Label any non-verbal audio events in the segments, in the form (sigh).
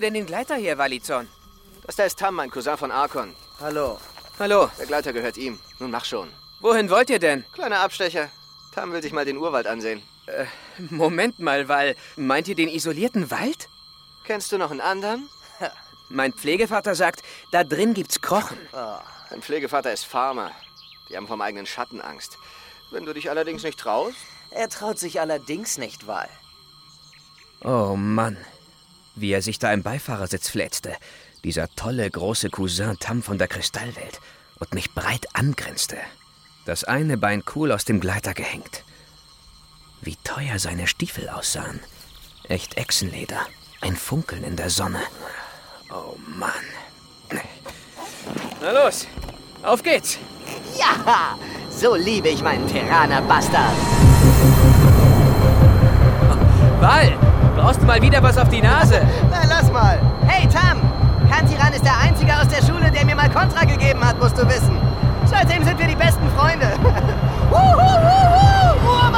du denn den Gleiter hier, Walizon? Das da ist Tam, mein Cousin von Arkon. Hallo. Hallo. Der Gleiter gehört ihm. Nun mach schon. Wohin wollt ihr denn? Kleiner Abstecher. Tam will sich mal den Urwald ansehen. Äh, Moment mal, weil. Meint ihr den isolierten Wald? Kennst du noch einen anderen? Mein Pflegevater sagt, da drin gibt's Krochen. Mein Pflegevater ist Farmer. Die haben vom eigenen Schatten Angst. Wenn du dich allerdings nicht traust, Er traut sich allerdings nicht, Wal. Oh Mann. Wie er sich da im Beifahrersitz flätzte. Dieser tolle große Cousin Tam von der Kristallwelt. Und mich breit angrenzte. Das eine Bein cool aus dem Gleiter gehängt. Wie teuer seine Stiefel aussahen. Echt Echsenleder. Ein Funkeln in der Sonne. Oh Mann. Na los, auf geht's. Ja, so liebe ich meinen Piranha-Bastard. Wal, brauchst du mal wieder was auf die Nase? Na, lass mal. Hey, Tam! Kantiran ist der Einzige aus der Schule, der mir mal Kontra gegeben hat, musst du wissen. Seitdem sind wir die besten Freunde. (laughs) Wuhu, Urwald, wir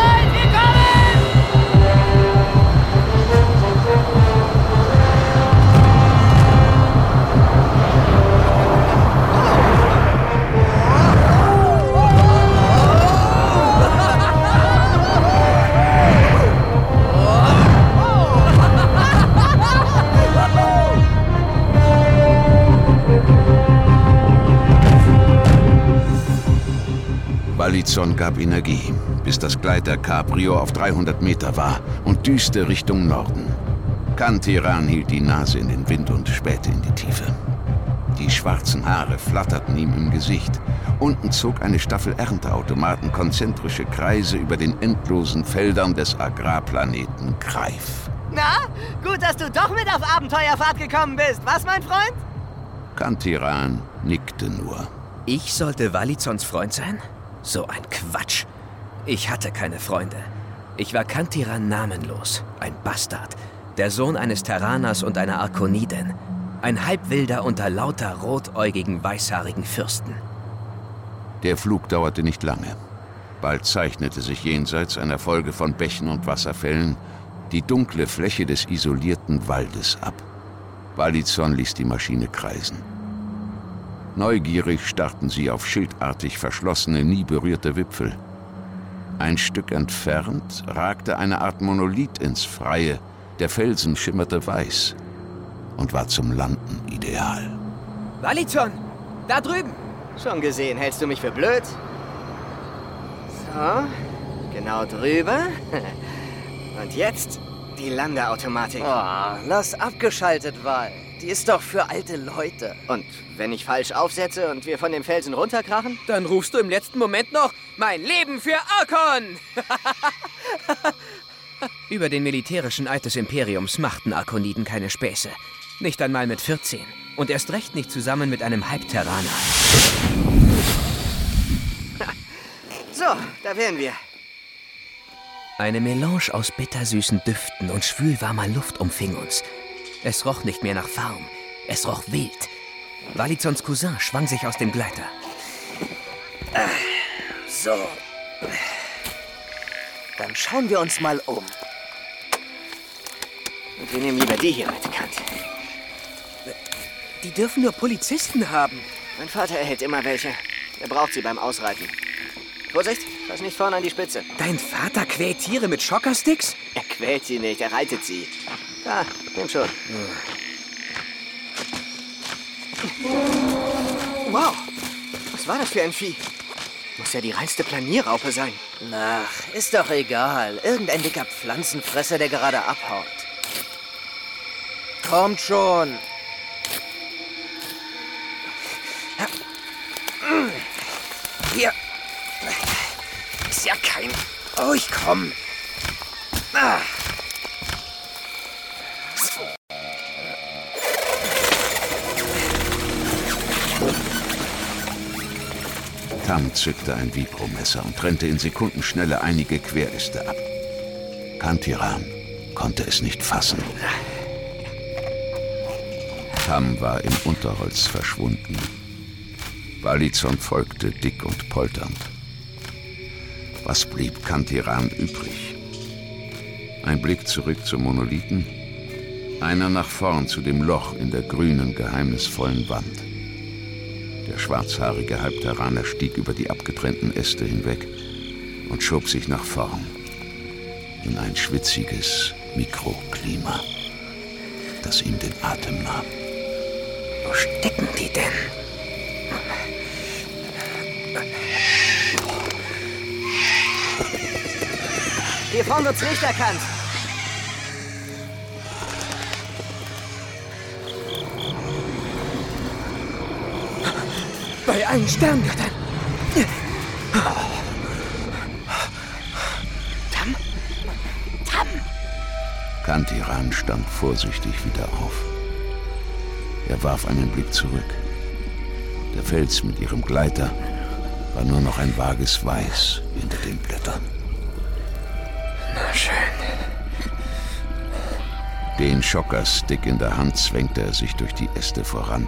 Balizon gab Energie, bis das Gleiter Cabrio auf 300 Meter war und düste Richtung Norden. Kantiran hielt die Nase in den Wind und spähte in die Tiefe. Die schwarzen Haare flatterten ihm im Gesicht. Unten zog eine Staffel Ernteautomaten konzentrische Kreise über den endlosen Feldern des Agrarplaneten Greif. Na, gut, dass du doch mit auf Abenteuerfahrt gekommen bist, was, mein Freund? Kantiran nickte nur. Ich sollte Walizons Freund sein? So ein Quatsch. Ich hatte keine Freunde. Ich war Kantiran namenlos, ein Bastard, der Sohn eines Terraners und einer Arkonidin, ein Halbwilder unter lauter rotäugigen, weißhaarigen Fürsten. Der Flug dauerte nicht lange. Bald zeichnete sich jenseits einer Folge von Bächen und Wasserfällen die dunkle Fläche des isolierten Waldes ab. Balizon ließ die Maschine kreisen. Neugierig starrten sie auf schildartig verschlossene, nie berührte Wipfel. Ein Stück entfernt ragte eine Art Monolith ins Freie, der Felsen schimmerte weiß und war zum Landen ideal. Walizon! Da drüben! Schon gesehen, hältst du mich für blöd? So, genau drüber. (laughs) Und jetzt die Landeautomatik. Oh, lass abgeschaltet, Wal. Die ist doch für alte Leute. Und wenn ich falsch aufsetze und wir von dem Felsen runterkrachen? Dann rufst du im letzten Moment noch mein Leben für Arkon! (laughs) Über den militärischen Eid des Imperiums machten Arkoniden keine Späße. Nicht einmal mit 14. Und erst recht nicht zusammen mit einem Halbterraner. (laughs) So, da wären wir. Eine Melange aus bittersüßen Düften und schwülwarmer Luft umfing uns. Es roch nicht mehr nach Farm. Es roch wild. Walizons Cousin schwang sich aus dem Gleiter. So. Dann schauen wir uns mal um. Und wir nehmen lieber die hier mit, Kant. Die dürfen nur Polizisten haben. Mein Vater erhält immer welche. Er braucht sie beim Ausreiten. Vorsicht, fass nicht vorne an die Spitze. Dein Vater quält Tiere mit Schockersticks? Er quält sie nicht, er reitet sie. Da, nimm schon. Wow, was war das für ein Vieh? Muss ja die reinste Planierraupe sein. Ach, ist doch egal. Irgendein dicker Pflanzenfresser, der gerade abhaut. Kommt schon. Hier. Ist ja kein... Oh, ich komm. Ah. Tam zückte ein Vibromesser und trennte in Sekundenschnelle einige Queräste ab. Kantiran konnte es nicht fassen. Tam war im Unterholz verschwunden. Balizon folgte dick und polternd. Was blieb Kantiran übrig? Ein Blick zurück zum Monolithen, einer nach vorn zu dem Loch in der grünen, geheimnisvollen Wand. Der schwarzhaarige Halbterraner stieg über die abgetrennten Äste hinweg und schob sich nach vorn in ein schwitziges Mikroklima, das ihm den Atem nahm. Wo stecken die denn? Hier vorne wird's nicht erkannt. Bei allen Sterngöttern. Tam? Tam! Kantiran stand vorsichtig wieder auf. Er warf einen Blick zurück. Der Fels mit ihrem Gleiter war nur noch ein vages Weiß hinter den Blättern. Na schön. Den Schockerstick in der Hand zwängte er sich durch die Äste voran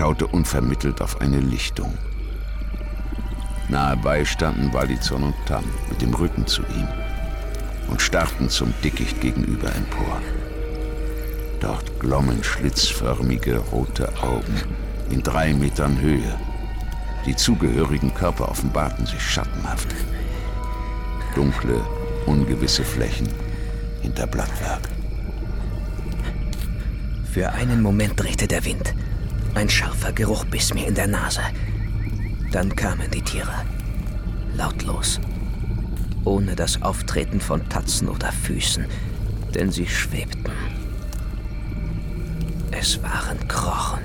schaute unvermittelt auf eine Lichtung. Nahe bei standen Walizon und Tam mit dem Rücken zu ihm und starrten zum Dickicht gegenüber empor. Dort glommen schlitzförmige rote Augen in drei Metern Höhe. Die zugehörigen Körper offenbarten sich schattenhaft. Dunkle, ungewisse Flächen hinter Blattwerk. Für einen Moment drehte der Wind. Ein scharfer Geruch biss mir in der Nase. Dann kamen die Tiere. Lautlos. Ohne das Auftreten von Tatzen oder Füßen, denn sie schwebten. Es waren Krochen.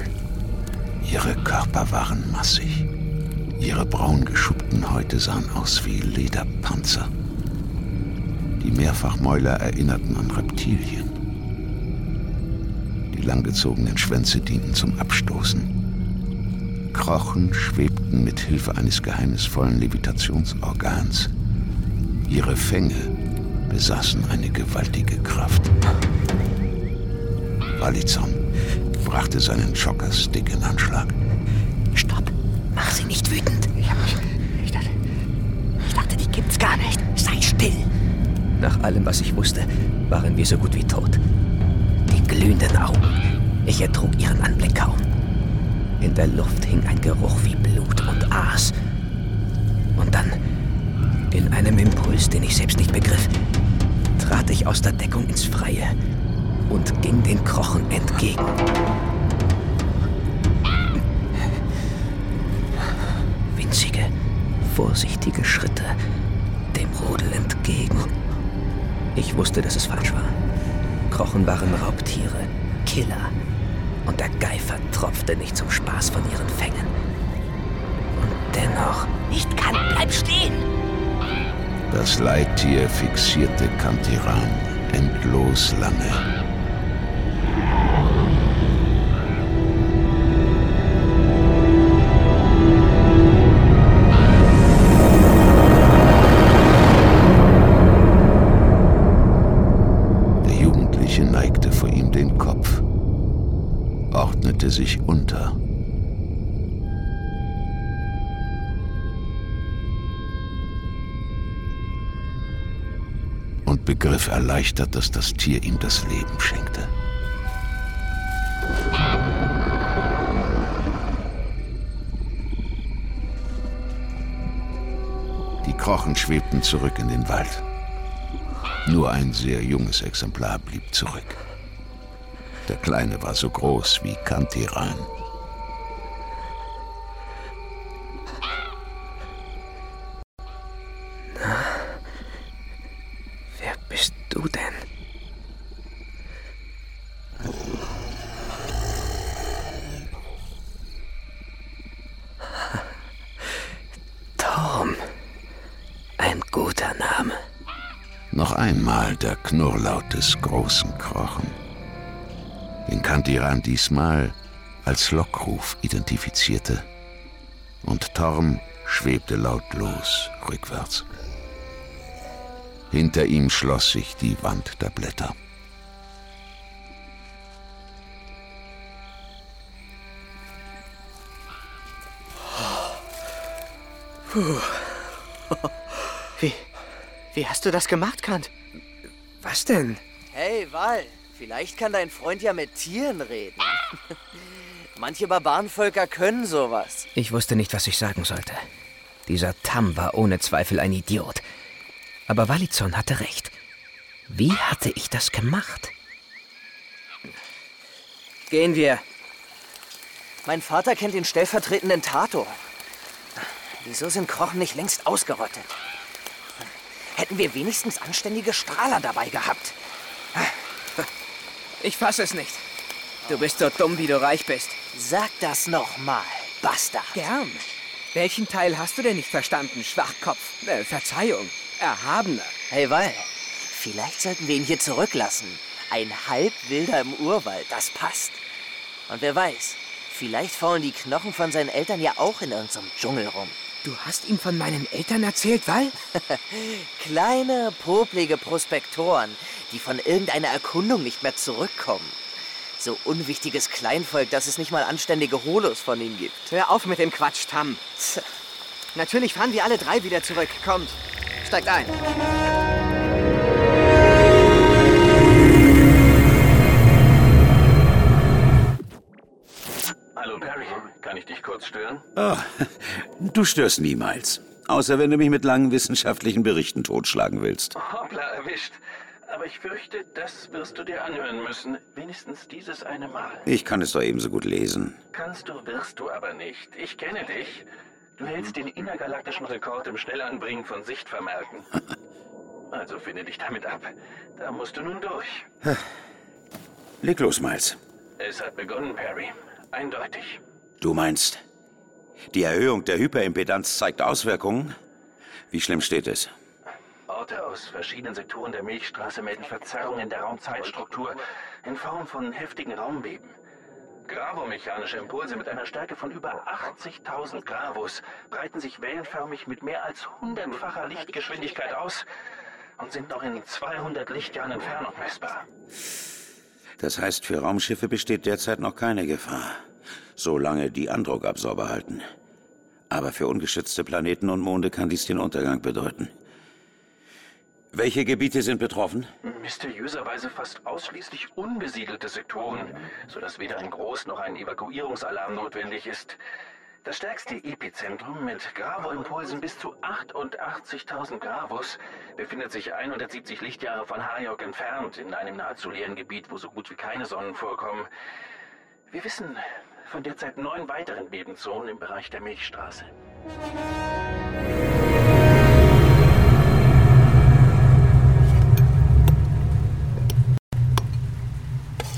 Ihre Körper waren massig. Ihre braun geschuppten Häute sahen aus wie Lederpanzer. Die Mehrfachmäuler erinnerten an Reptilien. Die langgezogenen Schwänze dienten zum Abstoßen. Krochen schwebten mit Hilfe eines geheimnisvollen Levitationsorgans. Ihre Fänge besaßen eine gewaltige Kraft. Walizon brachte seinen Schockerstick in Anschlag. Stopp. Mach sie nicht wütend. Ich, hab, ich, dachte, ich dachte, die gibt's gar nicht. Sei still. Nach allem, was ich wusste, waren wir so gut wie tot. Glühenden Augen. Ich ertrug ihren Anblick kaum. In der Luft hing ein Geruch wie Blut und Aas. Und dann, in einem Impuls, den ich selbst nicht begriff, trat ich aus der Deckung ins Freie und ging den Krochen entgegen. Winzige, vorsichtige Schritte dem Rudel entgegen. Ich wusste, dass es falsch war. Krochen waren Raubtiere, Killer. Und der Geifer tropfte nicht zum Spaß von ihren Fängen. Und dennoch, Nicht kann. Bleib stehen. Das Leittier fixierte Kantiran endlos lange. Und begriff erleichtert, dass das Tier ihm das Leben schenkte. Die Krochen schwebten zurück in den Wald. Nur ein sehr junges Exemplar blieb zurück. Der Kleine war so groß wie Kantiran. Knurrlaut des großen Krochen. Den Kantiran diesmal als Lockruf identifizierte. Und Torm schwebte lautlos rückwärts. Hinter ihm schloss sich die Wand der Blätter. Puh. (laughs) Wie, wie hast du das gemacht, Kant? Was denn? Hey, Wal, vielleicht kann dein Freund ja mit Tieren reden. (laughs) Manche Barbarenvölker können sowas. Ich wusste nicht, was ich sagen sollte. Dieser Tam war ohne Zweifel ein Idiot. Aber Walizon hatte recht. Wie hatte ich das gemacht? Gehen wir. Mein Vater kennt den stellvertretenden Tator. Wieso sind Krochen nicht längst ausgerottet? Hätten wir wenigstens anständige Strahler dabei gehabt. Ich fasse es nicht. Du bist so dumm, wie du reich bist. Sag das noch mal, Bastard. Gern. Welchen Teil hast du denn nicht verstanden, Schwachkopf? Äh, Verzeihung. Erhabener. Hey, Wal, vielleicht sollten wir ihn hier zurücklassen. Ein Halbwilder im Urwald, das passt. Und wer weiß, vielleicht faulen die Knochen von seinen Eltern ja auch in irgendeinem Dschungel rum. Du hast ihm von meinen Eltern erzählt, Wal? (laughs) Kleine, poplige Prospektoren, die von irgendeiner Erkundung nicht mehr zurückkommen. So unwichtiges Kleinvolk, dass es nicht mal anständige Holos von ihnen gibt. Hör auf mit dem Quatsch, Tam. Natürlich fahren wir alle drei wieder zurück. Kommt, steigt ein. Kann ich dich kurz stören? Oh, du störst niemals. Außer wenn du mich mit langen wissenschaftlichen Berichten totschlagen willst. Hoppla, erwischt. Aber ich fürchte, das wirst du dir anhören müssen. Wenigstens dieses eine Mal. Ich kann es doch ebenso gut lesen. Kannst du, wirst du aber nicht. Ich kenne dich. Du hältst den innergalaktischen Rekord im Schnellanbringen von Sichtvermerken. (laughs) Also finde dich damit ab. Da musst du nun durch. Leg los, Miles. Es hat begonnen, Perry. Eindeutig. Du meinst, die Erhöhung der Hyperimpedanz zeigt Auswirkungen? Wie schlimm steht es? Orte aus verschiedenen Sektoren der Milchstraße melden Verzerrungen der Raumzeitstruktur in Form von heftigen Raumbeben. Gravomechanische Impulse mit einer Stärke von über 80.000 Gravus breiten sich wellenförmig mit mehr als hundertfacher Lichtgeschwindigkeit aus und sind noch in 200 Lichtjahren Entfernung messbar. Das heißt, für Raumschiffe besteht derzeit noch keine Gefahr, solange die Andruckabsorber halten. Aber für ungeschützte Planeten und Monde kann dies den Untergang bedeuten. Welche Gebiete sind betroffen? Mysteriöserweise fast ausschließlich unbesiedelte Sektoren, sodass weder ein Groß- noch ein Evakuierungsalarm notwendig ist. Das stärkste Epizentrum mit Gravo-Impulsen bis zu 88.000 Gravus befindet sich 170 Lichtjahre von Hayok entfernt in einem nahezu leeren Gebiet, wo so gut wie keine Sonnen vorkommen. Wir wissen von derzeit neun weiteren Bebenzonen im Bereich der Milchstraße.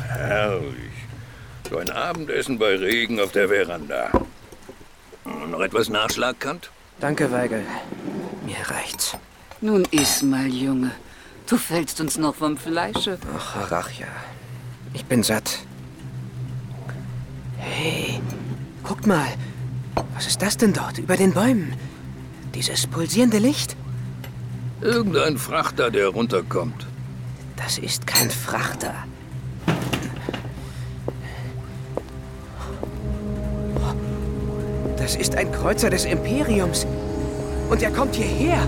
Herrlich. So ein Abendessen bei Regen auf der Veranda. Noch etwas Nachschlag, Kant? Danke, Weigel. Mir reicht's. Nun iss mal, Junge. Du fällst uns noch vom Fleische. Ach, Arachia. Ich bin satt. Guck mal. Was ist das denn dort über den Bäumen? Dieses pulsierende Licht? Irgendein Frachter, der runterkommt. Das ist kein Frachter. Das ist ein Kreuzer des Imperiums. Und er kommt hierher.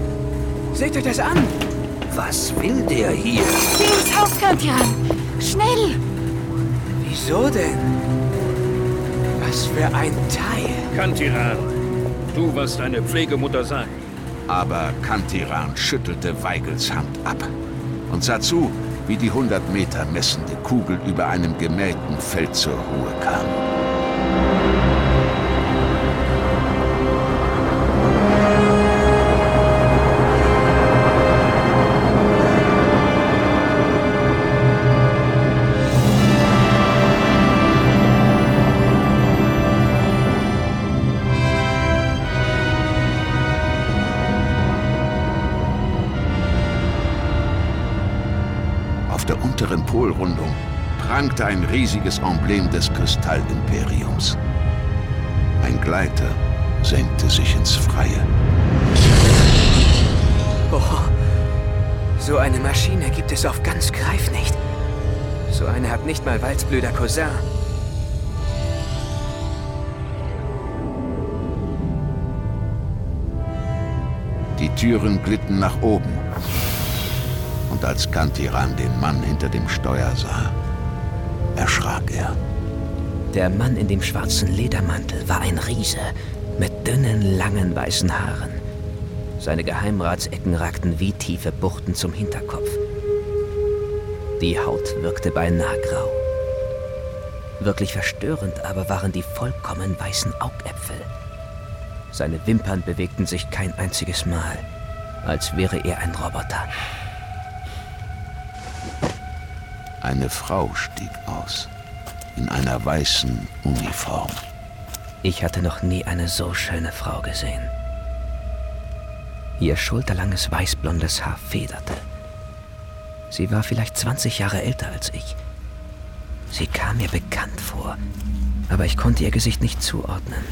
Seht euch das an. Was will der hier? Geh ins Haus, Kantiran! Schnell! Wieso denn? Was für ein Teil. Kantiran, tu, was deine Pflegemutter sagt. Aber Kantiran schüttelte Weigels Hand ab und sah zu, wie die 100 Meter messende Kugel über einem gemähten Feld zur Ruhe kam. Prangte ein riesiges Emblem des Kristallimperiums. Ein Gleiter senkte sich ins Freie. Oh, so eine Maschine gibt es auf ganz Greif nicht. So eine hat nicht mal Walds blöder Cousin. Die Türen glitten nach oben. Und als Kantiran den Mann hinter dem Steuer sah, er. Der Mann in dem schwarzen Ledermantel war ein Riese mit dünnen, langen, weißen Haaren. Seine Geheimratsecken ragten wie tiefe Buchten zum Hinterkopf. Die Haut wirkte beinahe grau. Wirklich verstörend aber waren die vollkommen weißen Augäpfel. Seine Wimpern bewegten sich kein einziges Mal, als wäre er ein Roboter. Eine Frau stieg aus, in einer weißen Uniform. Ich hatte noch nie eine so schöne Frau gesehen. Ihr schulterlanges weißblondes Haar federte. Sie war vielleicht 20 Jahre älter als ich. Sie kam mir bekannt vor, aber ich konnte ihr Gesicht nicht zuordnen.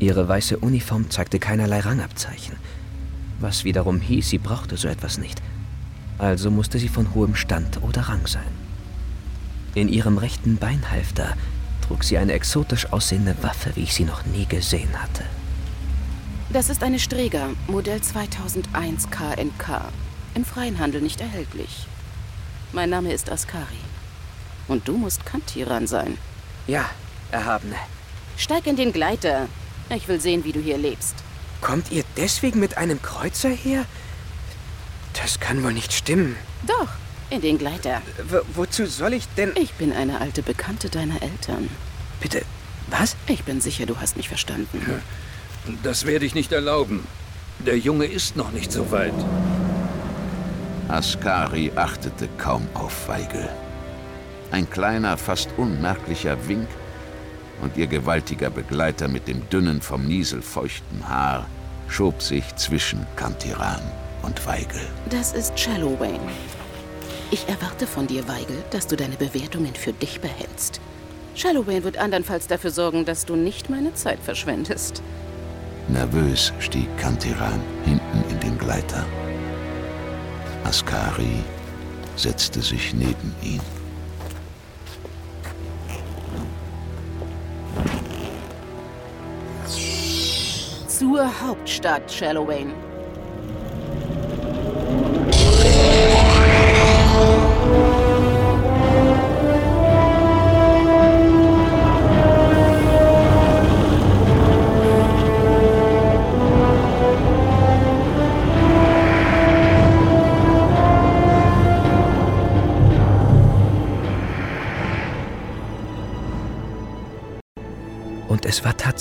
Ihre weiße Uniform zeigte keinerlei Rangabzeichen, was wiederum hieß, sie brauchte so etwas nicht. Also musste sie von hohem Stand oder Rang sein. In ihrem rechten Beinhalfter trug sie eine exotisch aussehende Waffe, wie ich sie noch nie gesehen hatte. Das ist eine Streger, Modell 2001 KNK. Im freien Handel nicht erhältlich. Mein Name ist Askari. Und du musst Kantiran sein. Ja, Erhabene. Steig in den Gleiter. Ich will sehen, wie du hier lebst. Kommt ihr deswegen mit einem Kreuzer her? Das kann wohl nicht stimmen. Doch, in den Gleiter. W wozu soll ich denn... Ich bin eine alte Bekannte deiner Eltern. Bitte, was? Ich bin sicher, du hast mich verstanden. Das werde ich nicht erlauben. Der Junge ist noch nicht so weit. Askari achtete kaum auf Weigel. Ein kleiner, fast unmerklicher Wink und ihr gewaltiger Begleiter mit dem dünnen, vom Niesel feuchten Haar schob sich zwischen Kantiran und Weigel. Das ist Shallow Wayne. Ich erwarte von dir, Weigel, dass du deine Bewertungen für dich behältst. Shallow Wayne wird andernfalls dafür sorgen, dass du nicht meine Zeit verschwendest. Nervös stieg Kantiran hinten in den Gleiter. Askari setzte sich neben ihn. Zur Hauptstadt, Shallowayne.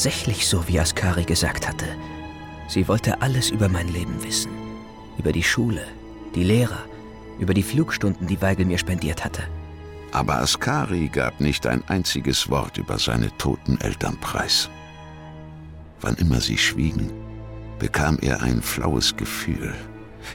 Tatsächlich so, wie Askari gesagt hatte. Sie wollte alles über mein Leben wissen. Über die Schule, die Lehrer, über die Flugstunden, die Weigel mir spendiert hatte. Aber Askari gab nicht ein einziges Wort über seine toten Eltern preis. Wann immer sie schwiegen, bekam er ein flaues Gefühl.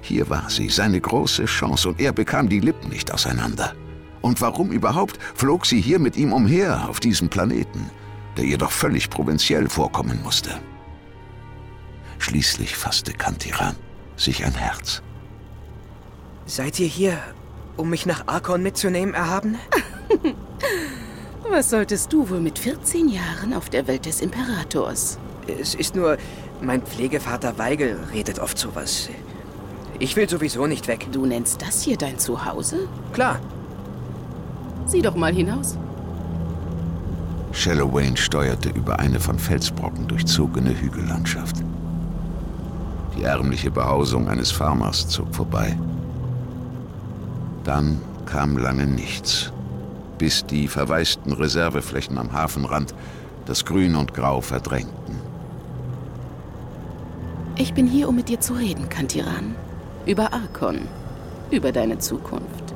Hier war sie, seine große Chance, und er bekam die Lippen nicht auseinander. Und warum überhaupt flog sie hier mit ihm umher auf diesem Planeten, der ihr doch völlig provinziell vorkommen musste? Schließlich fasste Kantiran sich ein Herz. Seid ihr hier, um mich nach Arkon mitzunehmen, Erhabene? (laughs) Was solltest du wohl mit 14 Jahren auf der Welt des Imperators? Es ist nur, mein Pflegevater Weigel redet oft sowas. Ich will sowieso nicht weg. Du nennst das hier dein Zuhause? Klar. Sieh doch mal hinaus. Shallowayne steuerte über eine von Felsbrocken durchzogene Hügellandschaft. Die ärmliche Behausung eines Farmers zog vorbei. Dann kam lange nichts, bis die verwaisten Reserveflächen am Hafenrand das Grün und Grau verdrängten. Ich bin hier, um mit dir zu reden, Kantiran. Über Arkon. Über deine Zukunft.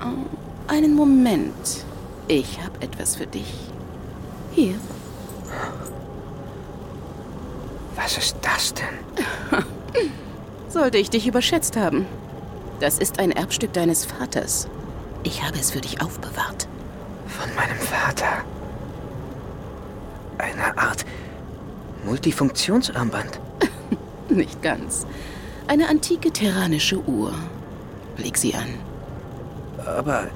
Oh, einen Moment. Ich habe etwas für dich. Hier. Was ist das denn? (laughs) Sollte ich dich überschätzt haben. Das ist ein Erbstück deines Vaters. Ich habe es für dich aufbewahrt. Von meinem Vater. Eine Art Multifunktionsarmband. (laughs) Nicht ganz. Eine antike terranische Uhr. Leg sie an. Aber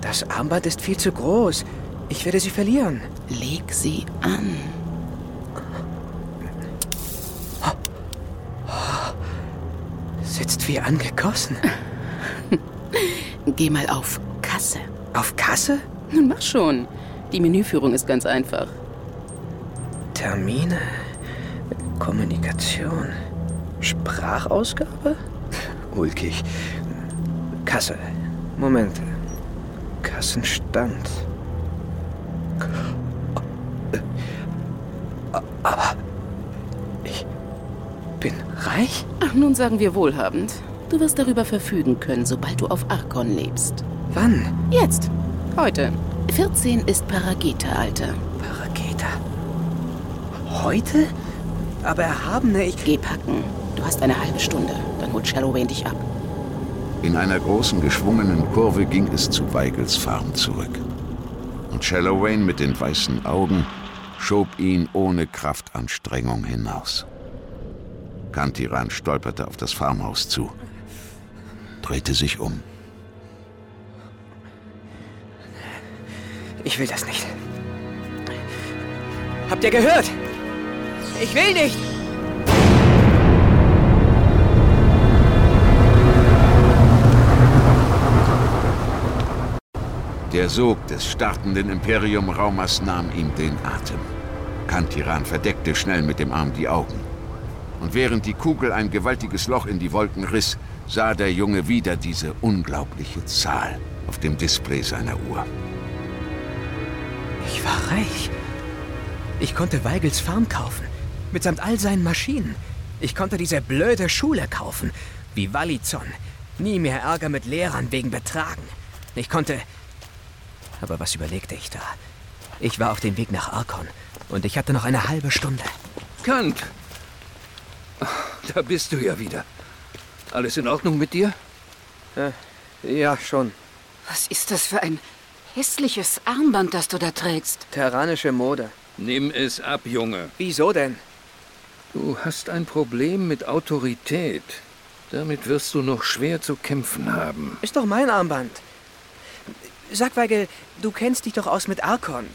das Armband ist viel zu groß. Ich werde sie verlieren. Leg sie an. Sitzt wie angegossen. (laughs) Geh mal auf Kasse. Auf Kasse? Nun mach schon. Die Menüführung ist ganz einfach. Termine, Kommunikation, Sprachausgabe? Ulkig. Kasse. Moment. Kassenstand. Reich? Ach, nun sagen wir wohlhabend. Du wirst darüber verfügen können, sobald du auf Arkon lebst. Wann? Jetzt. Heute. 14 ist Parageta-Alter. Parageta? Heute? Aber Erhabene, ich... Geh packen. Du hast eine halbe Stunde. Dann holt Shallowayne dich ab. In einer großen geschwungenen Kurve ging es zu Weigels Farm zurück. Und Shallowayne mit den weißen Augen schob ihn ohne Kraftanstrengung hinaus. Kantiran stolperte auf das Farmhaus zu, drehte sich um. Ich will das nicht. Habt ihr gehört? Ich will nicht! Der Sog des startenden Imperium-Raumers nahm ihm den Atem. Kantiran verdeckte schnell mit dem Arm die Augen. Und während die Kugel ein gewaltiges Loch in die Wolken riss, sah der Junge wieder diese unglaubliche Zahl auf dem Display seiner Uhr. Ich war reich. Ich konnte Weigels Farm kaufen, mitsamt all seinen Maschinen. Ich konnte diese blöde Schule kaufen, wie Wallizon. Nie mehr Ärger mit Lehrern wegen Betragen. Ich konnte... Aber was überlegte ich da? Ich war auf dem Weg nach Arkon und ich hatte noch eine halbe Stunde. Kant! Da bist du ja wieder. Alles in Ordnung mit dir? Äh, ja, schon. Was ist das für ein hässliches Armband, das du da trägst? Terranische Mode. Nimm es ab, Junge. Wieso denn? Du hast ein Problem mit Autorität. Damit wirst du noch schwer zu kämpfen haben. Ist doch mein Armband. Sag, Weigel, du kennst dich doch aus mit Arkon.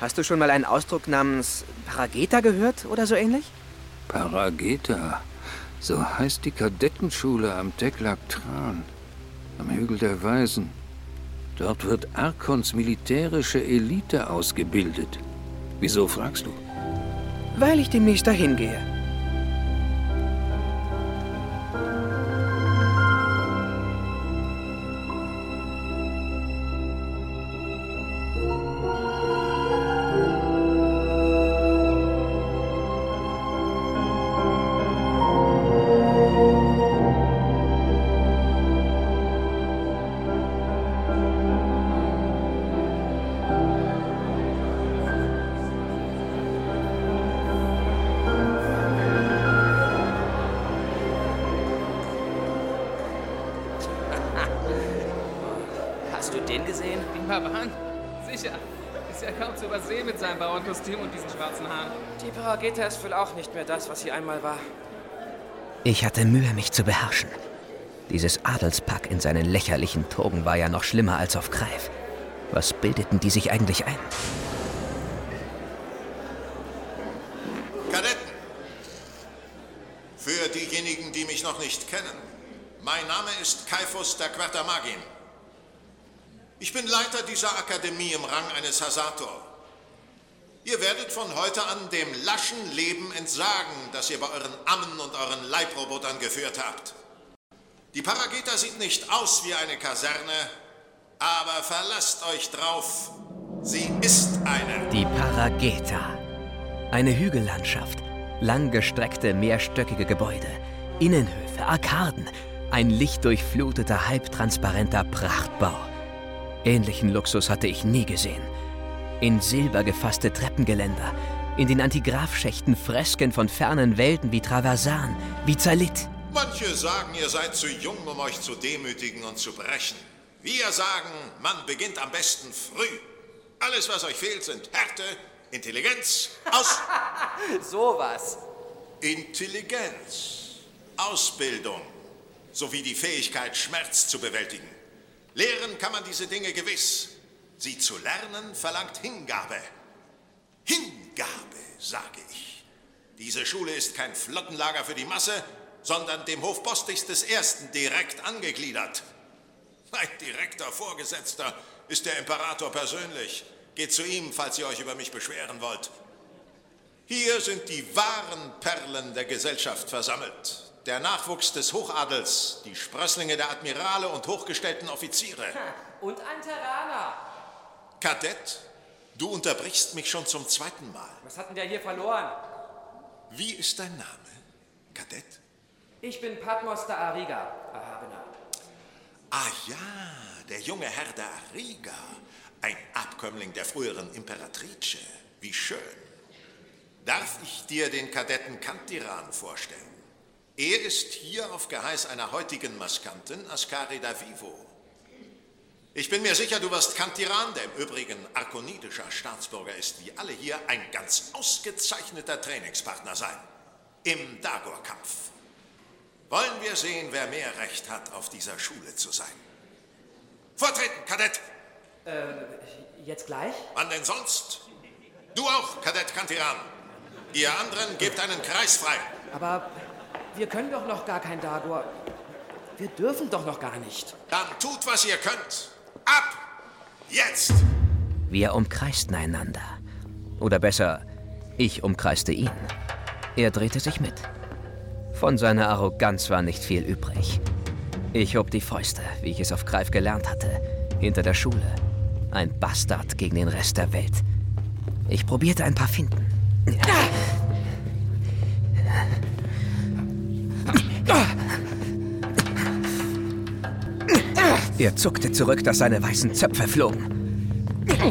Hast du schon mal einen Ausdruck namens Parageta gehört oder so ähnlich? Parageta. So heißt die Kadettenschule am Teklaktran, am Hügel der Weisen. Dort wird Arkons militärische Elite ausgebildet. Wieso fragst du? Weil ich demnächst dahin gehe. Parageta ist wohl auch nicht mehr das, was sie einmal war. Ich hatte Mühe, mich zu beherrschen. Dieses Adelspack in seinen lächerlichen Togen war ja noch schlimmer als auf Greif. Was bildeten die sich eigentlich ein? Kadetten! Für diejenigen, die mich noch nicht kennen. Mein Name ist Kaifos der Quatermagin. Ich bin Leiter dieser Akademie im Rang eines Hasator. Ihr werdet von heute an dem laschen Leben entsagen, das ihr bei euren Ammen und euren Leibrobotern geführt habt. Die Parageta sieht nicht aus wie eine Kaserne, aber verlasst euch drauf, sie ist eine. Die Parageta. Eine Hügellandschaft, langgestreckte mehrstöckige Gebäude, Innenhöfe, Arkaden, ein lichtdurchfluteter, halbtransparenter Prachtbau. Ähnlichen Luxus hatte ich nie gesehen. In Silber gefasste Treppengeländer, in den Antigraphschächten Fresken von fernen Welten wie Traversan, wie Zalit. Manche sagen, ihr seid zu jung, um euch zu demütigen und zu brechen. Wir sagen, man beginnt am besten früh. Alles, was euch fehlt, sind Härte, Intelligenz, Aus... (laughs) Sowas. Intelligenz, Ausbildung, sowie die Fähigkeit, Schmerz zu bewältigen. Lehren kann man diese Dinge gewiss. Sie zu lernen verlangt Hingabe. Hingabe, sage ich. Diese Schule ist kein Flottenlager für die Masse, sondern dem Hofbostigst des Ersten direkt angegliedert. Mein direkter Vorgesetzter ist der Imperator persönlich. Geht zu ihm, falls ihr euch über mich beschweren wollt. Hier sind die wahren Perlen der Gesellschaft versammelt. Der Nachwuchs des Hochadels, die Sprösslinge der Admirale und hochgestellten Offiziere. Und ein Terraner. Kadett, du unterbrichst mich schon zum zweiten Mal. Was hatten wir hier verloren? Wie ist dein Name, Kadett? Ich bin Patmos der Ariga, Erhabener. Ah ja, der junge Herr der Ariga. Ein Abkömmling der früheren Imperatrice. Wie schön. Darf ich dir den Kadetten Kantiran vorstellen? Er ist hier auf Geheiß einer heutigen Maskantin, Ascari da Vivo. Ich bin mir sicher, du wirst Kantiran, der im Übrigen arkonidischer Staatsbürger ist wie alle hier, ein ganz ausgezeichneter Trainingspartner sein. Im Dagor-Kampf. Wollen wir sehen, wer mehr Recht hat, auf dieser Schule zu sein. Vortreten, Kadett! Äh, jetzt gleich? Wann denn sonst? Du auch, Kadett Kantiran. Ihr anderen gebt einen Kreis frei. Aber wir können doch noch gar kein Dagor. Wir dürfen doch noch gar nicht. Dann tut, was ihr könnt. Ab! Jetzt! Wir umkreisten einander. Oder besser, ich umkreiste ihn. Er drehte sich mit. Von seiner Arroganz war nicht viel übrig. Ich hob die Fäuste, wie ich es auf Greif gelernt hatte, hinter der Schule. Ein Bastard gegen den Rest der Welt. Ich probierte ein paar Finden. Er zuckte zurück, dass seine weißen Zöpfe flogen. Ich will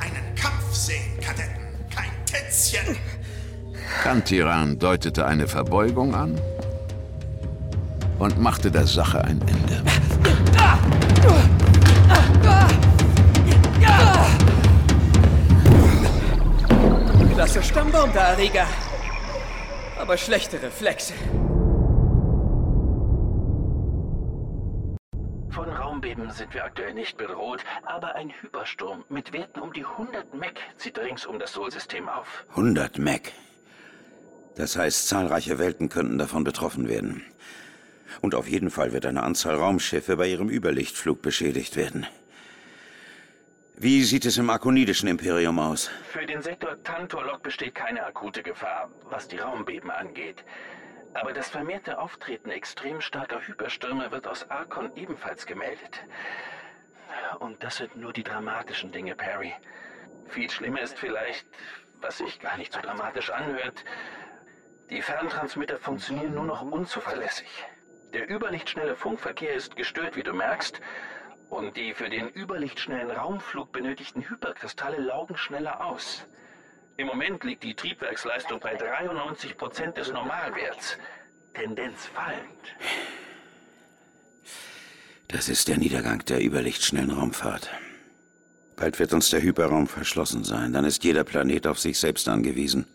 einen Kampf sehen, Kadetten. Kein Tänzchen. Kantiran deutete eine Verbeugung an und machte der Sache ein Ende. Der Ariga. Aber schlechte Reflexe. Von Raumbeben sind wir aktuell nicht bedroht, aber ein Hypersturm mit Werten um die 100 Mech zieht rings um das Sol-System auf. 100 Mech. Das heißt, zahlreiche Welten könnten davon betroffen werden. Und auf jeden Fall wird eine Anzahl Raumschiffe bei ihrem Überlichtflug beschädigt werden. Wie sieht es im arkonidischen Imperium aus? Für den Sektor Tantorlok besteht keine akute Gefahr, was die Raumbeben angeht. Aber das vermehrte Auftreten extrem starker Hyperstürme wird aus Arkon ebenfalls gemeldet. Und das sind nur die dramatischen Dinge, Perry. Viel schlimmer ist vielleicht, was sich gar nicht so dramatisch anhört, die Ferntransmitter funktionieren nur noch unzuverlässig. Der überlichtschnelle Funkverkehr ist gestört, wie du merkst, und die für den überlichtschnellen Raumflug benötigten Hyperkristalle laugen schneller aus. Im Moment liegt die Triebwerksleistung bei 93 Prozent des Normalwerts. Tendenz fallend. Das ist der Niedergang der überlichtschnellen Raumfahrt. Bald wird uns der Hyperraum verschlossen sein. Dann ist jeder Planet auf sich selbst angewiesen.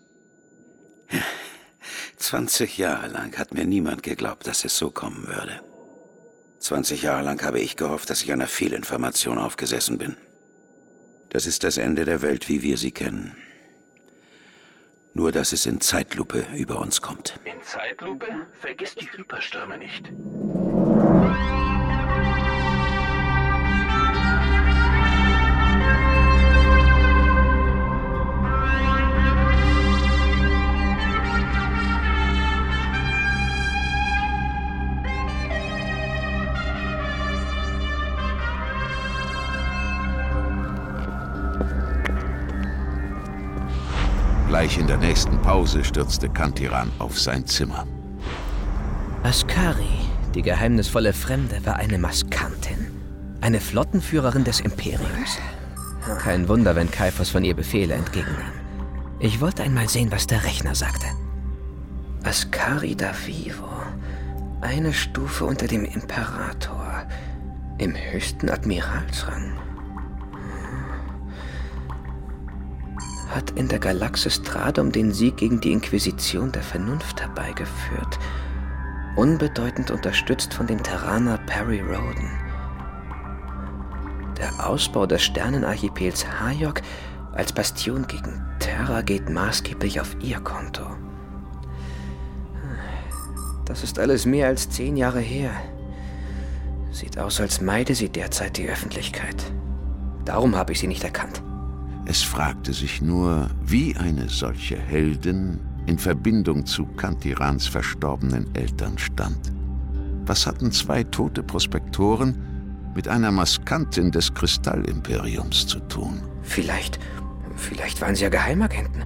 (laughs) 20 Jahre lang hat mir niemand geglaubt, dass es so kommen würde. 20 Jahre lang habe ich gehofft, dass ich einer Fehlinformation aufgesessen bin. Das ist das Ende der Welt, wie wir sie kennen. Nur, dass es in Zeitlupe über uns kommt. In Zeitlupe? Vergiss die Hyperstürme nicht. Gleich in der nächsten Pause stürzte Kantiran auf sein Zimmer. Askari, die geheimnisvolle Fremde, war eine Maskantin. Eine Flottenführerin des Imperiums. Kein Wunder, wenn Kaiphos von ihr Befehle entgegennahm. Ich wollte einmal sehen, was der Rechner sagte. Askari da Vivo. Eine Stufe unter dem Imperator. Im höchsten Admiralsrang. Hat in der Galaxis Stradum den Sieg gegen die Inquisition der Vernunft herbeigeführt. Unbedeutend unterstützt von dem Terraner Perry Roden. Der Ausbau des Sternenarchipels Hayok als Bastion gegen Terra geht maßgeblich auf ihr Konto. Das ist alles mehr als zehn Jahre her. Sieht aus, als meide sie derzeit die Öffentlichkeit. Darum habe ich sie nicht erkannt. Es fragte sich nur, wie eine solche Heldin in Verbindung zu Kantirans verstorbenen Eltern stand. Was hatten zwei tote Prospektoren mit einer Maskantin des Kristallimperiums zu tun? Vielleicht, vielleicht waren sie ja Geheimagenten.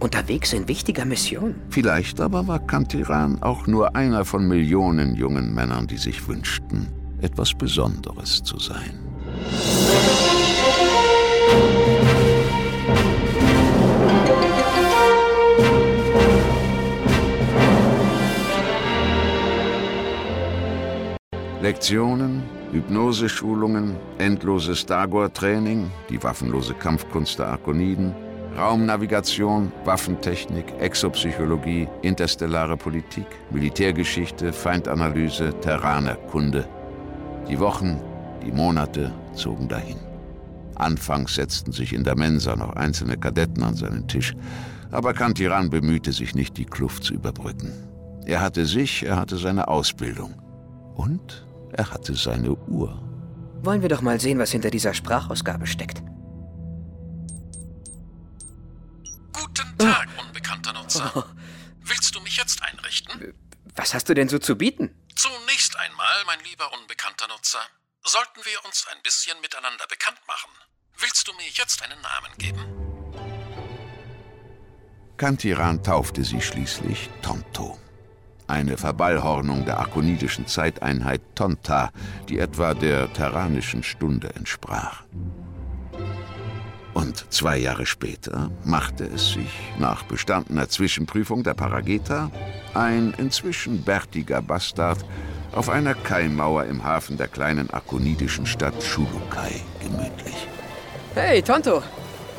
Unterwegs in wichtiger Mission. Vielleicht aber war Kantiran auch nur einer von Millionen jungen Männern, die sich wünschten, etwas Besonderes zu sein. Lektionen, Hypnoseschulungen, endloses Dagor-Training, die waffenlose Kampfkunst der Arkoniden, Raumnavigation, Waffentechnik, Exopsychologie, interstellare Politik, Militärgeschichte, Feindanalyse, Terranerkunde. Die Wochen, die Monate zogen dahin. Anfangs setzten sich in der Mensa noch einzelne Kadetten an seinen Tisch, aber Kantiran bemühte sich nicht, die Kluft zu überbrücken. Er hatte sich, er hatte seine Ausbildung. Und er hatte seine Uhr. Wollen wir doch mal sehen, was hinter dieser Sprachausgabe steckt. Guten Tag, unbekannter Nutzer. Oh. Willst du mich jetzt einrichten? Was hast du denn so zu bieten? Zunächst einmal, mein lieber unbekannter Nutzer, sollten wir uns ein bisschen miteinander bekannt machen. Willst du mir jetzt einen Namen geben? Kantiran taufte sie schließlich Tonto eine Verballhornung der arkonidischen Zeiteinheit Tonta, die etwa der terranischen Stunde entsprach. Und zwei Jahre später machte es sich, nach bestandener Zwischenprüfung der Parageta, ein inzwischen bärtiger Bastard auf einer Kaimauer im Hafen der kleinen arkonidischen Stadt Shulukai gemütlich. Hey, Tonto,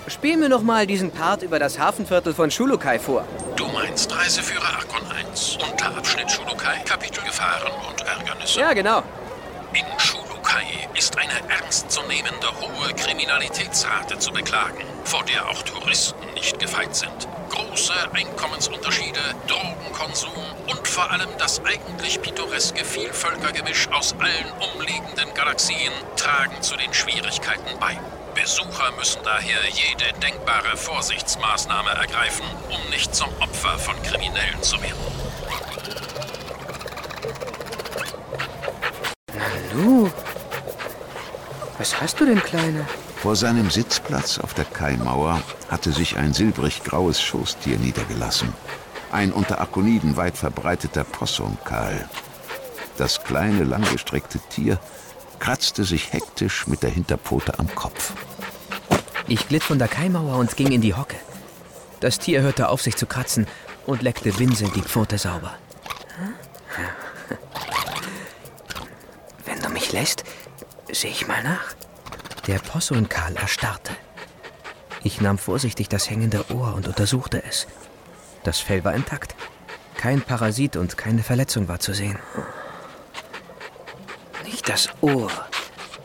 spiel mir noch mal diesen Part über das Hafenviertel von Shulukai vor. Du meinst Reiseführer Arkon 1, Unterabschnitt Shulukai, Kapitel Gefahren und Ärgernisse. Ja, genau. In Shulukai ist eine ernstzunehmende hohe Kriminalitätsrate zu beklagen, vor der auch Touristen nicht gefeit sind. Große Einkommensunterschiede, Drogenkonsum und vor allem das eigentlich pittoreske Vielvölkergemisch aus allen umliegenden Galaxien tragen zu den Schwierigkeiten bei. Besucher müssen daher jede denkbare Vorsichtsmaßnahme ergreifen, um nicht zum Opfer von Kriminellen zu werden. Nanu, was hast du denn, Kleine? Vor seinem Sitzplatz auf der Kaimauer hatte sich ein silbrig-graues Schoßtier niedergelassen. Ein unter Akoniden weit verbreiteter Possumkal. Das kleine, langgestreckte Tier kratzte sich hektisch mit der Hinterpfote am Kopf. Ich glitt von der Kaimauer und ging in die Hocke. Das Tier hörte auf, sich zu kratzen und leckte winselnd die Pfote sauber. Wenn du mich lässt, sehe ich mal nach. Der Possunkal erstarrte. Ich nahm vorsichtig das hängende Ohr und untersuchte es. Das Fell war intakt. Kein Parasit und keine Verletzung war zu sehen. Das Ohr,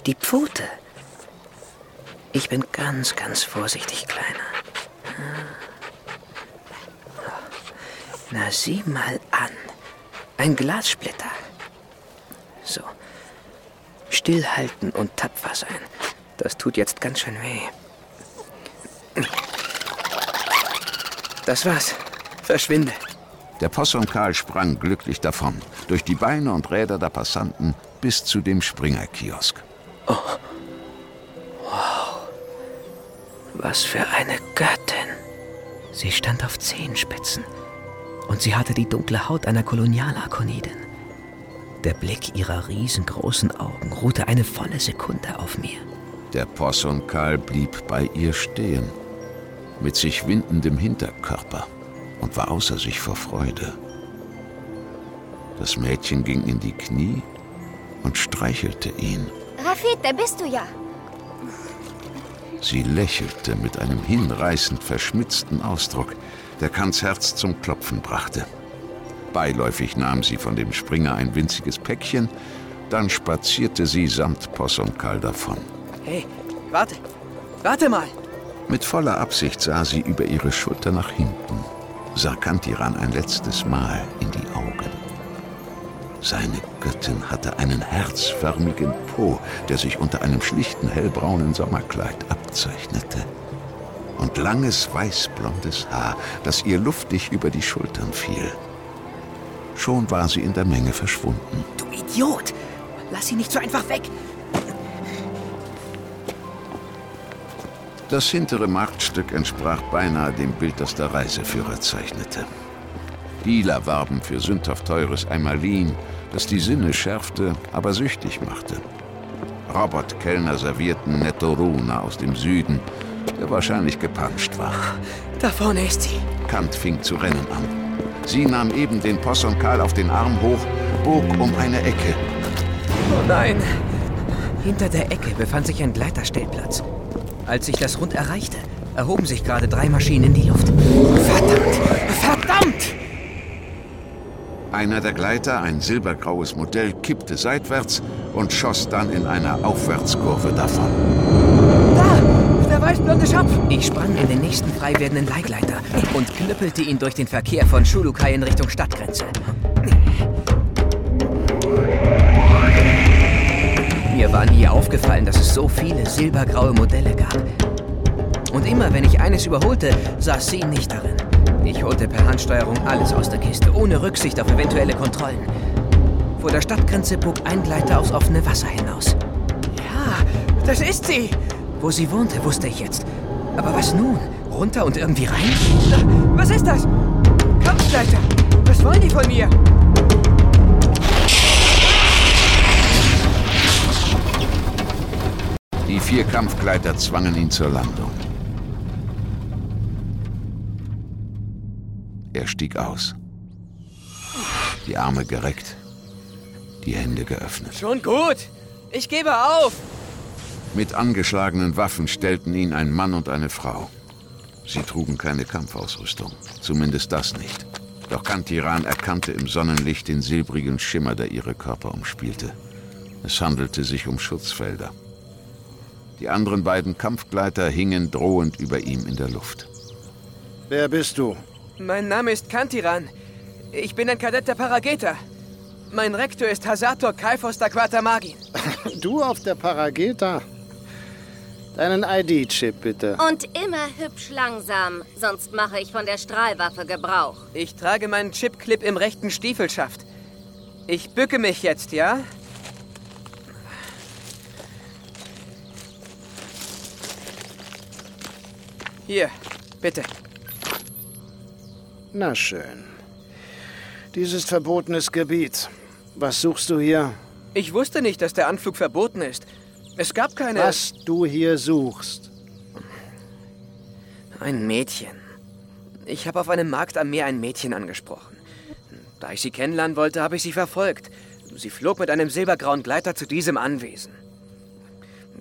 die Pfote. Ich bin ganz, ganz vorsichtig, Kleiner. Na, sieh mal an. Ein Glassplitter. So. Stillhalten und tapfer sein. Das tut jetzt ganz schön weh. Das war's. Verschwinde. Der Possunkal sprang glücklich davon, durch die Beine und Räder der Passanten bis zu dem Springer-Kiosk. Oh. Wow. Was für eine Göttin. Sie stand auf Zehenspitzen und sie hatte die dunkle Haut einer Kolonialakonidin. Der Blick ihrer riesengroßen Augen ruhte eine volle Sekunde auf mir. Der Possunkal blieb bei ihr stehen, mit sich windendem Hinterkörper und war außer sich vor Freude. Das Mädchen ging in die Knie und streichelte ihn. Rafid, da bist du ja. Sie lächelte mit einem hinreißend verschmitzten Ausdruck, der Kants Herz zum Klopfen brachte. Beiläufig nahm sie von dem Springer ein winziges Päckchen, dann spazierte sie samt Possunkal davon. Hey, warte, warte mal! Mit voller Absicht sah sie über ihre Schulter nach hinten, sah Kantiran ein letztes Mal in die Augen. Seine Göttin hatte einen herzförmigen Po, der sich unter einem schlichten hellbraunen Sommerkleid abzeichnete. Und langes weißblondes Haar, das ihr luftig über die Schultern fiel. Schon war sie in der Menge verschwunden. Du Idiot! Lass sie nicht so einfach weg! Das hintere Marktstück entsprach beinahe dem Bild, das der Reiseführer zeichnete. Dealer warben für sündhaft teures Eimalin, das die Sinne schärfte, aber süchtig machte. Robotkellner servierten Nettoruna aus dem Süden, der wahrscheinlich gepanscht war. Da vorne ist sie. Kant fing zu rennen an. Sie nahm eben den Possunkal auf den Arm hoch, bog um eine Ecke. Oh nein! Hinter der Ecke befand sich ein Gleiterstellplatz. Als ich das Rund erreichte, erhoben sich gerade drei Maschinen in die Luft. Verdammt! Verdammt! Einer der Gleiter, ein silbergraues Modell, kippte seitwärts und schoss dann in einer Aufwärtskurve davon. Da! Der weißblonde Schopf! Ich sprang in den nächsten frei werdenden Leihgleiter und knüppelte ihn durch den Verkehr von Shulukai in Richtung Stadtgrenze. Mir war nie aufgefallen, dass es so viele silbergraue Modelle gab. Und immer, wenn ich eines überholte, saß sie nicht darin. Ich holte per Handsteuerung alles aus der Kiste, ohne Rücksicht auf eventuelle Kontrollen. Vor der Stadtgrenze bog ein Gleiter aufs offene Wasser hinaus. Ja, das ist sie! Wo sie wohnte, wusste ich jetzt. Aber was nun? Runter und irgendwie rein? Was ist das? Kampfgleiter! Was wollen die von mir? Vier Kampfgleiter zwangen ihn zur Landung. Er stieg aus. Die Arme gereckt, die Hände geöffnet. Schon gut! Ich gebe auf! Mit angeschlagenen Waffen stellten ihn ein Mann und eine Frau. Sie trugen keine Kampfausrüstung, zumindest das nicht. Doch Kantiran erkannte im Sonnenlicht den silbrigen Schimmer, der ihre Körper umspielte. Es handelte sich um Schutzfelder. Die anderen beiden Kampfgleiter hingen drohend über ihm in der Luft. Wer bist du? Mein Name ist Kantiran. Ich bin ein Kadett der Parageta. Mein Rektor ist Hasator Kaifos da Quatamagin. (laughs) Du auf der Parageta? Deinen ID-Chip bitte. Und immer hübsch langsam, sonst mache ich von der Strahlwaffe Gebrauch. Ich trage meinen Chipclip im rechten Stiefelschaft. Ich bücke mich jetzt, ja? Hier, bitte. Na schön. Dies ist verbotenes Gebiet. Was suchst du hier? Ich wusste nicht, dass der Anflug verboten ist. Es gab keine... Was du hier suchst. Ein Mädchen. Ich habe auf einem Markt am Meer ein Mädchen angesprochen. Da ich sie kennenlernen wollte, habe ich sie verfolgt. Sie flog mit einem silbergrauen Gleiter zu diesem Anwesen.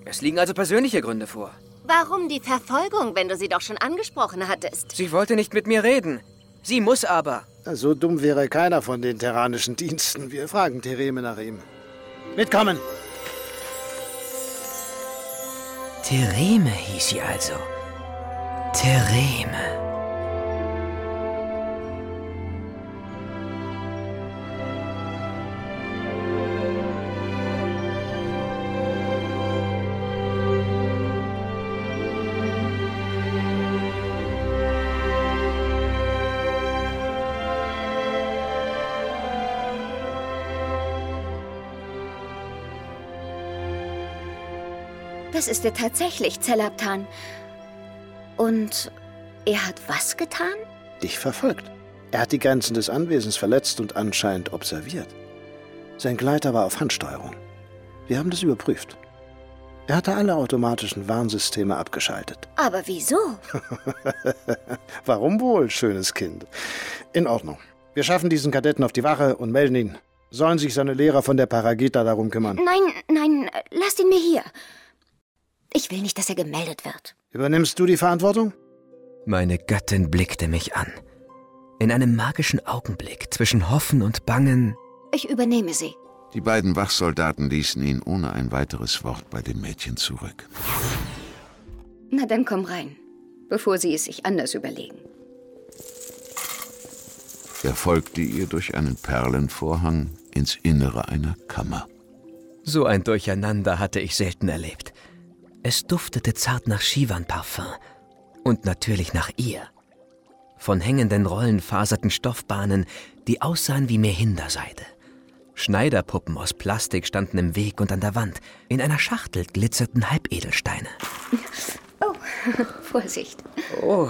Es liegen also persönliche Gründe vor. Warum die Verfolgung, wenn du sie doch schon angesprochen hattest? Sie wollte nicht mit mir reden. Sie muss aber. So dumm wäre keiner von den terranischen Diensten. Wir fragen Thereme nach ihm. Mitkommen! Thereme hieß sie also. Thereme. Das ist er tatsächlich, Zelabtan. Und er hat was getan? Dich verfolgt. Er hat die Grenzen des Anwesens verletzt und anscheinend observiert. Sein Gleiter war auf Handsteuerung. Wir haben das überprüft. Er hatte alle automatischen Warnsysteme abgeschaltet. Aber wieso? (laughs) Warum wohl, schönes Kind? In Ordnung. Wir schaffen diesen Kadetten auf die Wache und melden ihn. Sollen sich seine Lehrer von der Paragita darum kümmern? Nein, nein, lasst ihn mir hier. Ich will nicht, dass er gemeldet wird. Übernimmst du die Verantwortung? Meine Gattin blickte mich an. In einem magischen Augenblick zwischen Hoffen und Bangen. Ich übernehme sie. Die beiden Wachsoldaten ließen ihn ohne ein weiteres Wort bei dem Mädchen zurück. Na dann komm rein, bevor sie es sich anders überlegen. Er folgte ihr durch einen Perlenvorhang ins Innere einer Kammer. So ein Durcheinander hatte ich selten erlebt. Es duftete zart nach Shivan-Parfum und natürlich nach ihr. Von hängenden Rollen faserten Stoffbahnen, die aussahen wie Mehinderseide. Schneiderpuppen aus Plastik standen im Weg und an der Wand. In einer Schachtel glitzerten Halbedelsteine. Oh, (laughs) Vorsicht. Oh,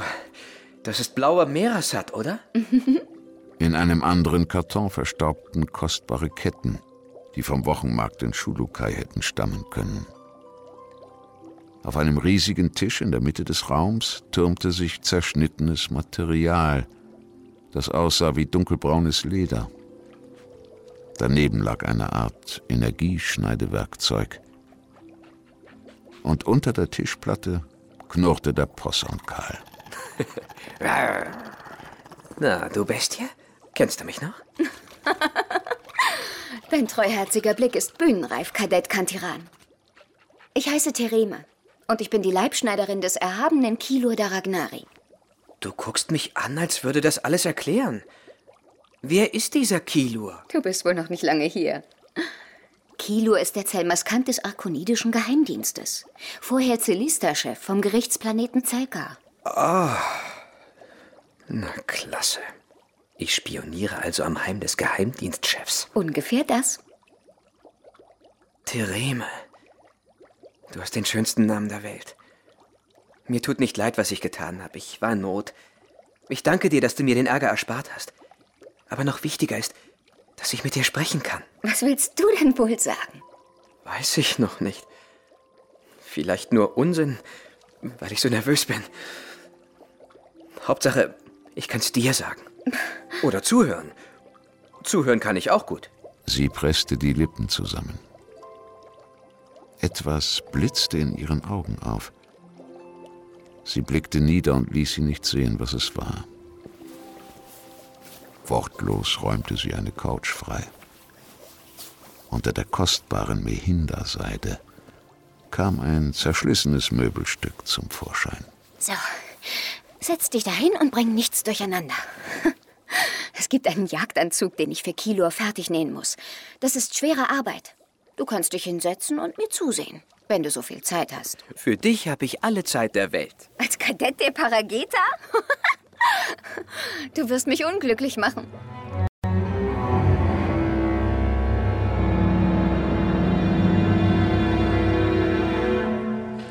das ist blauer Merasat, oder? (laughs) In einem anderen Karton verstaubten kostbare Ketten, die vom Wochenmarkt in Schulukai hätten stammen können. Auf einem riesigen Tisch in der Mitte des Raums türmte sich zerschnittenes Material, das aussah wie dunkelbraunes Leder. Daneben lag eine Art Energieschneidewerkzeug. Und unter der Tischplatte knurrte der Possaunkal. (laughs) Na, du Bestie? Kennst du mich noch? (laughs) Dein treuherziger Blick ist bühnenreif, Kadett Kantiran. Ich heiße Thereme und ich bin die Leibschneiderin des erhabenen Kilur der Ragnari. Du guckst mich an, als würde das alles erklären. Wer ist dieser Kilur? Du bist wohl noch nicht lange hier. Kilur ist der Zellmaskant des arkonidischen Geheimdienstes. Vorher Zelista-Chef vom Gerichtsplaneten Zelka. Ah, na klasse. Ich spioniere also am Heim des Geheimdienstchefs. Ungefähr das. Thereme. Du hast den schönsten Namen der Welt. Mir tut nicht leid, was ich getan habe. Ich war in Not. Ich danke dir, dass du mir den Ärger erspart hast. Aber noch wichtiger ist, dass ich mit dir sprechen kann. Was willst du denn wohl sagen? Weiß ich noch nicht. Vielleicht nur Unsinn, weil ich so nervös bin. Hauptsache, ich kann es dir sagen. Oder zuhören. Zuhören kann ich auch gut. Sie presste die Lippen zusammen. Etwas blitzte in ihren Augen auf. Sie blickte nieder und ließ sie nicht sehen, was es war. Wortlos räumte sie eine Couch frei. Unter der kostbaren Mehinda-Seide kam ein zerschlissenes Möbelstück zum Vorschein. So, setz dich dahin und bring nichts durcheinander. (laughs) Es gibt einen Jagdanzug, den ich für Kilor fertig nähen muss. Das ist schwere Arbeit. Du kannst dich hinsetzen und mir zusehen, wenn du so viel Zeit hast. Für dich habe ich alle Zeit der Welt. Als Kadett der Parageta? (laughs) du wirst mich unglücklich machen.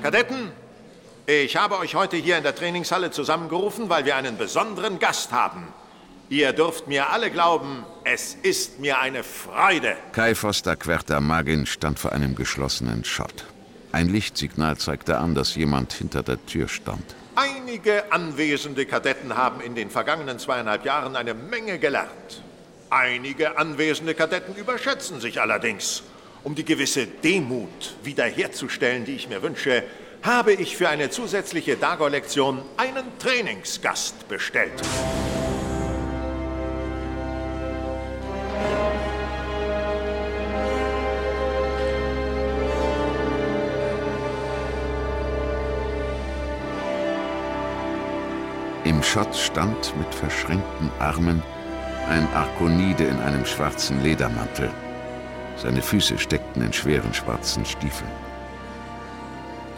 Kadetten, ich habe euch heute hier in der Trainingshalle zusammengerufen, weil wir einen besonderen Gast haben. Ihr dürft mir alle glauben, es ist mir eine Freude. Kai Foster Querta Magin stand vor einem geschlossenen Schott. Ein Lichtsignal zeigte an, dass jemand hinter der Tür stand. Ein Einige anwesende Kadetten haben in den vergangenen zweieinhalb Jahren eine Menge gelernt. Einige anwesende Kadetten überschätzen sich allerdings. Um die gewisse Demut wiederherzustellen, die ich mir wünsche, habe ich für eine zusätzliche Dago-Lektion einen Trainingsgast bestellt. Schott stand mit verschränkten Armen ein Arkonide in einem schwarzen Ledermantel. Seine Füße steckten in schweren schwarzen Stiefeln.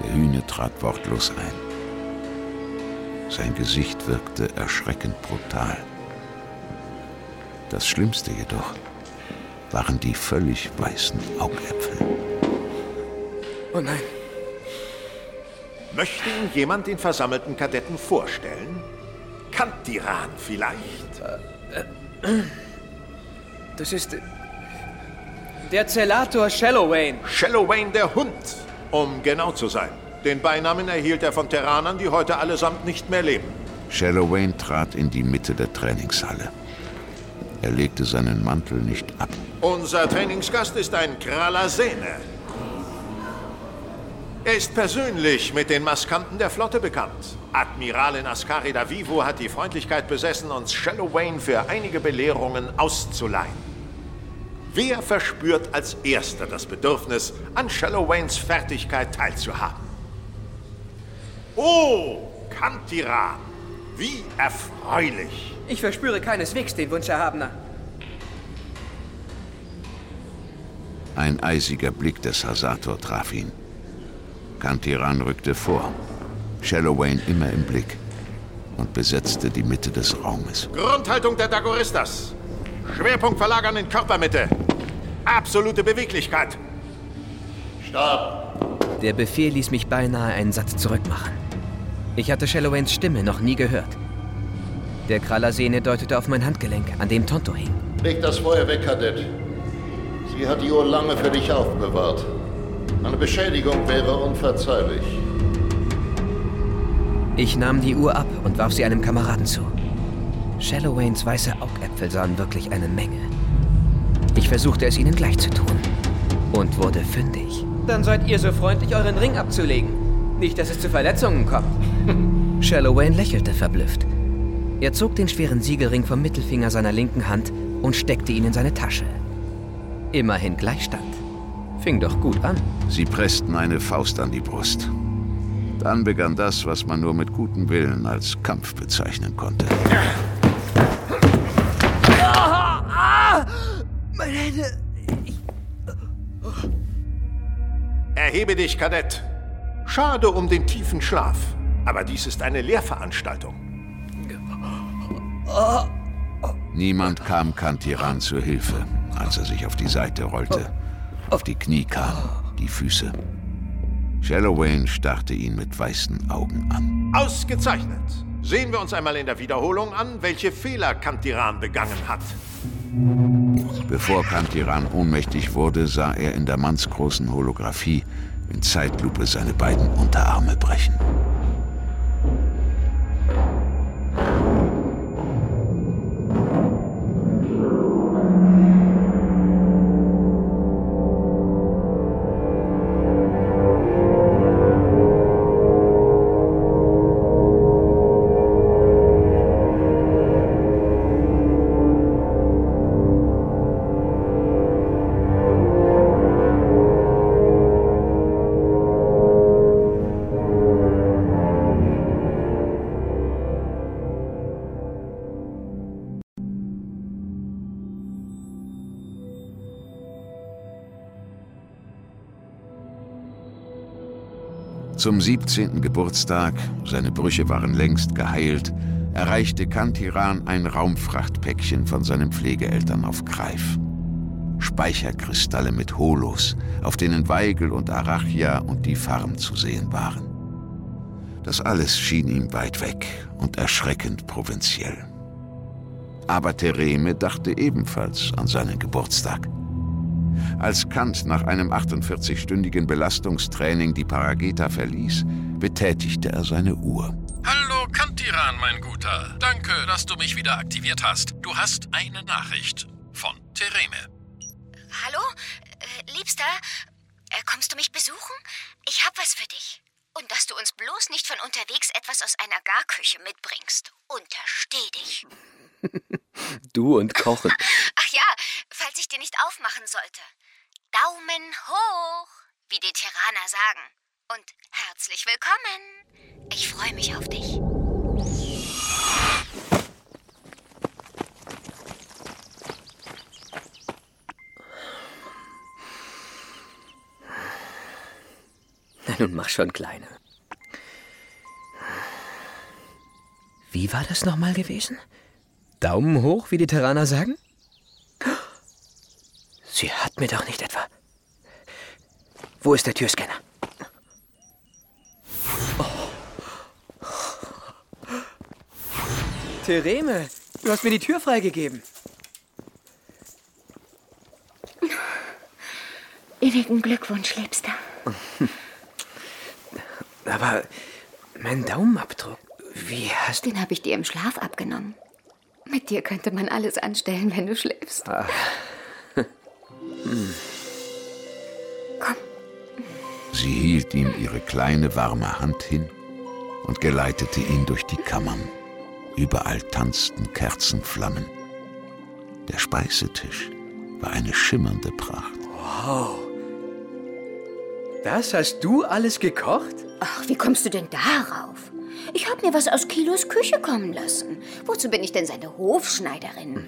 Der Hühne trat wortlos ein. Sein Gesicht wirkte erschreckend brutal. Das Schlimmste jedoch waren die völlig weißen Augäpfel. Oh nein. Möchte Ihnen jemand den versammelten Kadetten vorstellen? Kantiran vielleicht? Das ist. Der Zellator Shallowayne. Shallowayne der Hund, um genau zu sein. Den Beinamen erhielt er von Terranern, die heute allesamt nicht mehr leben. Shallowayne trat in die Mitte der Trainingshalle. Er legte seinen Mantel nicht ab. Unser Trainingsgast ist ein Kralasene. Er ist persönlich mit den Maskanten der Flotte bekannt. Admiralin Ascari da Vivo hat die Freundlichkeit besessen, uns Shallowayne für einige Belehrungen auszuleihen. Wer verspürt als Erster das Bedürfnis, an Shallowaynes Fertigkeit teilzuhaben? Oh, Kantiran, wie erfreulich. Ich verspüre keineswegs den Wunsch, Erhabener. Ein eisiger Blick des Hasator traf ihn. Kantiran rückte vor, Shallowayne immer im Blick und besetzte die Mitte des Raumes. Grundhaltung der Dagoristas. Schwerpunkt verlagern in Körpermitte. Absolute Beweglichkeit. Stopp! Der Befehl ließ mich beinahe einen Satz zurückmachen. Ich hatte Shallowains Stimme noch nie gehört. Der Krallersehne deutete auf mein Handgelenk, an dem Tonto hing. Leg das Feuer weg, Kadett. Sie hat die Uhr lange für dich aufbewahrt. Eine Beschädigung wäre unverzeihlich. Ich nahm die Uhr ab und warf sie einem Kameraden zu. Shallowains weiße Augäpfel sahen wirklich eine Menge. Ich versuchte es ihnen gleich zu tun und wurde fündig. Dann seid ihr so freundlich, euren Ring abzulegen. Nicht, dass es zu Verletzungen kommt. (laughs) Shallowayne lächelte verblüfft. Er zog den schweren Siegelring vom Mittelfinger seiner linken Hand und steckte ihn in seine Tasche. Immerhin Gleichstand. Fing doch gut an. Sie pressten eine Faust an die Brust. Dann begann das, was man nur mit gutem Willen als Kampf bezeichnen konnte. Ah, ah, meine Hände. Erhebe dich, Kadett. Schade um den tiefen Schlaf. Aber dies ist eine Lehrveranstaltung. Niemand kam Kantiran zur Hilfe, als er sich auf die Seite rollte. Auf die Knie kam, die Füße. Shallowayne starrte ihn mit weißen Augen an. Ausgezeichnet. Sehen wir uns einmal in der Wiederholung an, welche Fehler Kantiran begangen hat. Bevor Kantiran ohnmächtig wurde, sah er in der mannsgroßen Holographie in Zeitlupe seine beiden Unterarme brechen. Zum 17. Geburtstag, seine Brüche waren längst geheilt, erreichte Kantiran ein Raumfrachtpäckchen von seinen Pflegeeltern auf Greif. Speicherkristalle mit Holos, auf denen Weigel und Arachia und die Farm zu sehen waren. Das alles schien ihm weit weg und erschreckend provinziell. Aber Thereme dachte ebenfalls an seinen Geburtstag. Als Kant nach einem 48-stündigen Belastungstraining die Parageta verließ, betätigte er seine Uhr. Hallo Kantiran, mein Guter. Danke, dass du mich wieder aktiviert hast. Du hast eine Nachricht von Tereme. Hallo? Äh, Liebster, äh, kommst du mich besuchen? Ich hab was für dich. Und dass du uns bloß nicht von unterwegs etwas aus einer Garküche mitbringst. Untersteh dich. (laughs) Du und Kochen. (laughs) Ach ja, falls ich dir nicht aufmachen sollte. Daumen hoch, wie die Terraner sagen. Und herzlich willkommen. Ich freue mich auf dich. Na nun mach schon, Kleine. Wie war das nochmal gewesen? Daumen hoch, wie die Terraner sagen? Sie hat mir doch nicht etwa. Wo ist der Türscanner? Thereme, du hast mir die Tür freigegeben. Ewigen Glückwunsch, Liebster. Aber mein Daumenabdruck, wie hast Den habe ich dir im Schlaf abgenommen. Mit dir könnte man alles anstellen, wenn du schläfst. Ah. (laughs) Hm. Sie hielt ihm ihre kleine warme Hand hin und geleitete ihn durch die Kammern. Überall tanzten Kerzenflammen. Der Speisetisch war eine schimmernde Pracht. Wow. Das hast du alles gekocht? Ach, wie kommst du denn darauf? Ich habe mir was aus Kilos Küche kommen lassen. Wozu bin ich denn seine Hofschneiderin?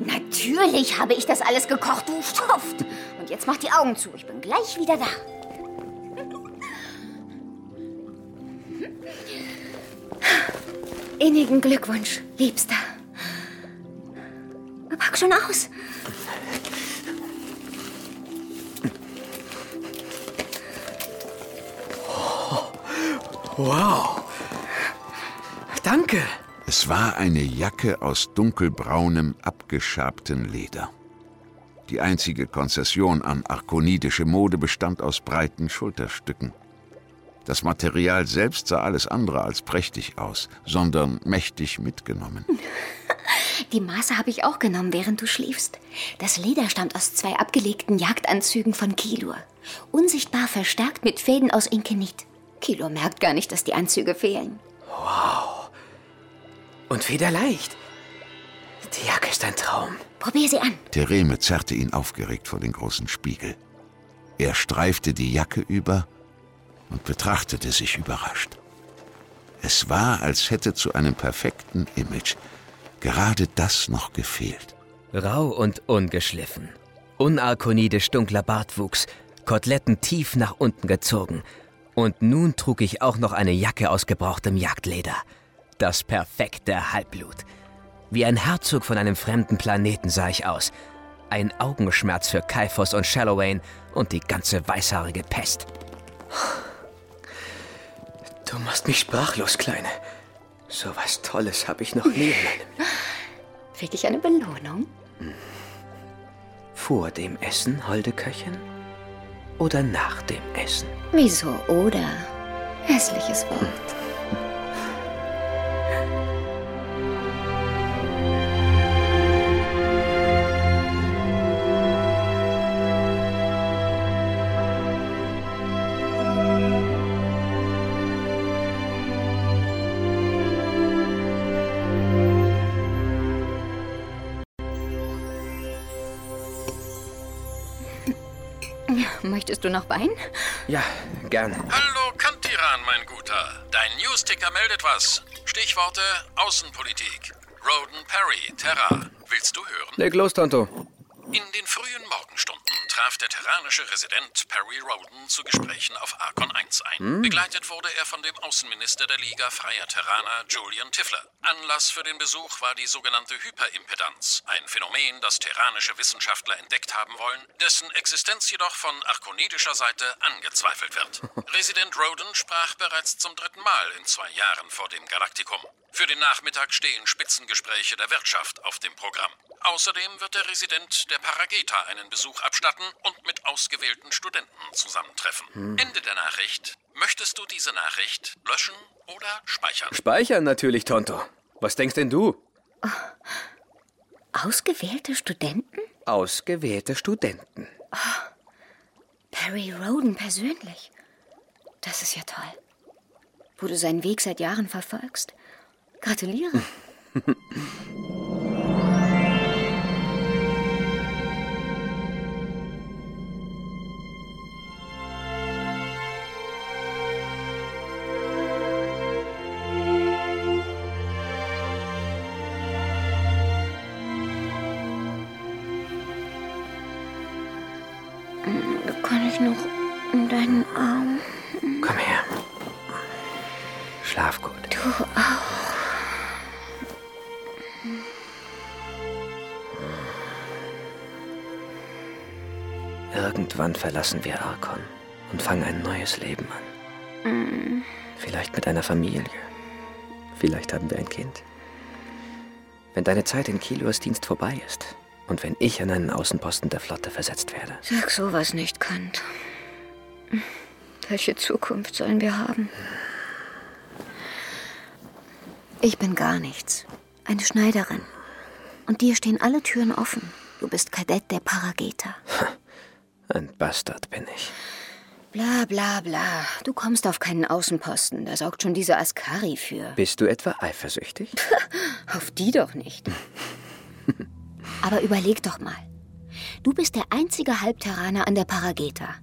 Natürlich habe ich das alles gekocht, du Stuft. Und jetzt mach die Augen zu. Ich bin gleich wieder da. Innigen Glückwunsch, Liebster. Pack schon aus. Wow. Danke. Es war eine Jacke aus dunkelbraunem, abgeschabten Leder. Die einzige Konzession an arkonidische Mode bestand aus breiten Schulterstücken. Das Material selbst sah alles andere als prächtig aus, sondern mächtig mitgenommen. (laughs) Die Maße habe ich auch genommen, während du schliefst. Das Leder stammt aus zwei abgelegten Jagdanzügen von Kilur. Unsichtbar verstärkt mit Fäden aus Inkenit. Kilur merkt gar nicht, dass die Anzüge fehlen. Wow. Und federleicht. Die Jacke ist ein Traum. Probier sie an. Thereme zerrte ihn aufgeregt vor den großen Spiegel. Er streifte die Jacke über und betrachtete sich überrascht. Es war, als hätte zu einem perfekten Image gerade das noch gefehlt. Rau und ungeschliffen. Unarkonidisch dunkler Bartwuchs, Koteletten tief nach unten gezogen. Und nun trug ich auch noch eine Jacke aus gebrauchtem Jagdleder. Das perfekte Halbblut. Wie ein Herzog von einem fremden Planeten sah ich aus. Ein Augenschmerz für Kaifos und Shallowayne und die ganze weißhaarige Pest. Du machst mich sprachlos, Kleine. So was Tolles habe ich noch nie in meinem (laughs) Krieg ich eine Belohnung? Vor dem Essen, holde Köchin? Oder nach dem Essen? Wieso oder? Hässliches Wort. (laughs) Möchtest du noch Wein? Ja, gern. Hallo Kantiran, mein Guter. Dein Newsticker meldet was. Stichworte Außenpolitik. Roden Perry, Terra. Willst du hören? Leg los, Tonto. In den frühen Morgenstunden traf der terranische Resident Perry Roden zu Gesprächen auf Archon 1 ein. Hm. Begleitet wurde er von dem Außenminister der Liga Freier Terraner, Julian Tiffler. Anlass für den Besuch war die sogenannte Hyperimpedanz, ein Phänomen, das terranische Wissenschaftler entdeckt haben wollen, dessen Existenz jedoch von arkonidischer Seite angezweifelt wird. (laughs) Resident Roden sprach bereits zum dritten Mal in zwei Jahren vor dem Galaktikum. Für den Nachmittag stehen Spitzengespräche der Wirtschaft auf dem Programm. Außerdem wird der Resident der Parageta einen Besuch abstatten und mit ausgewählten Studenten zusammentreffen. Hm. Ende der Nachricht. Möchtest du diese Nachricht löschen oder speichern? Speichern natürlich, Tonto. Was denkst denn du? Ausgewählte Studenten? Ausgewählte Studenten. Perry Roden persönlich. Das ist ja toll. Wo du seinen Weg seit Jahren verfolgst. Gratuliere. (laughs) Schlaf gut. Du auch. Irgendwann verlassen wir Arkon und fangen ein neues Leben an. Mm. Vielleicht mit einer Familie. Vielleicht haben wir ein Kind. Wenn deine Zeit in Kilos Dienst vorbei ist und wenn ich an einen Außenposten der Flotte versetzt werde, Sag sowas nicht, Kant. Welche Zukunft sollen wir haben? Ich bin gar nichts. Eine Schneiderin. Und dir stehen alle Türen offen. Du bist Kadett der Parageta. (laughs) ein Bastard bin ich. Bla bla bla. Du kommst auf keinen Außenposten. Da sorgt schon diese Askari für. Bist du etwa eifersüchtig? (laughs) Auf die doch nicht. (laughs) Aber überleg doch mal. Du bist der einzige Halbterraner an der Parageta.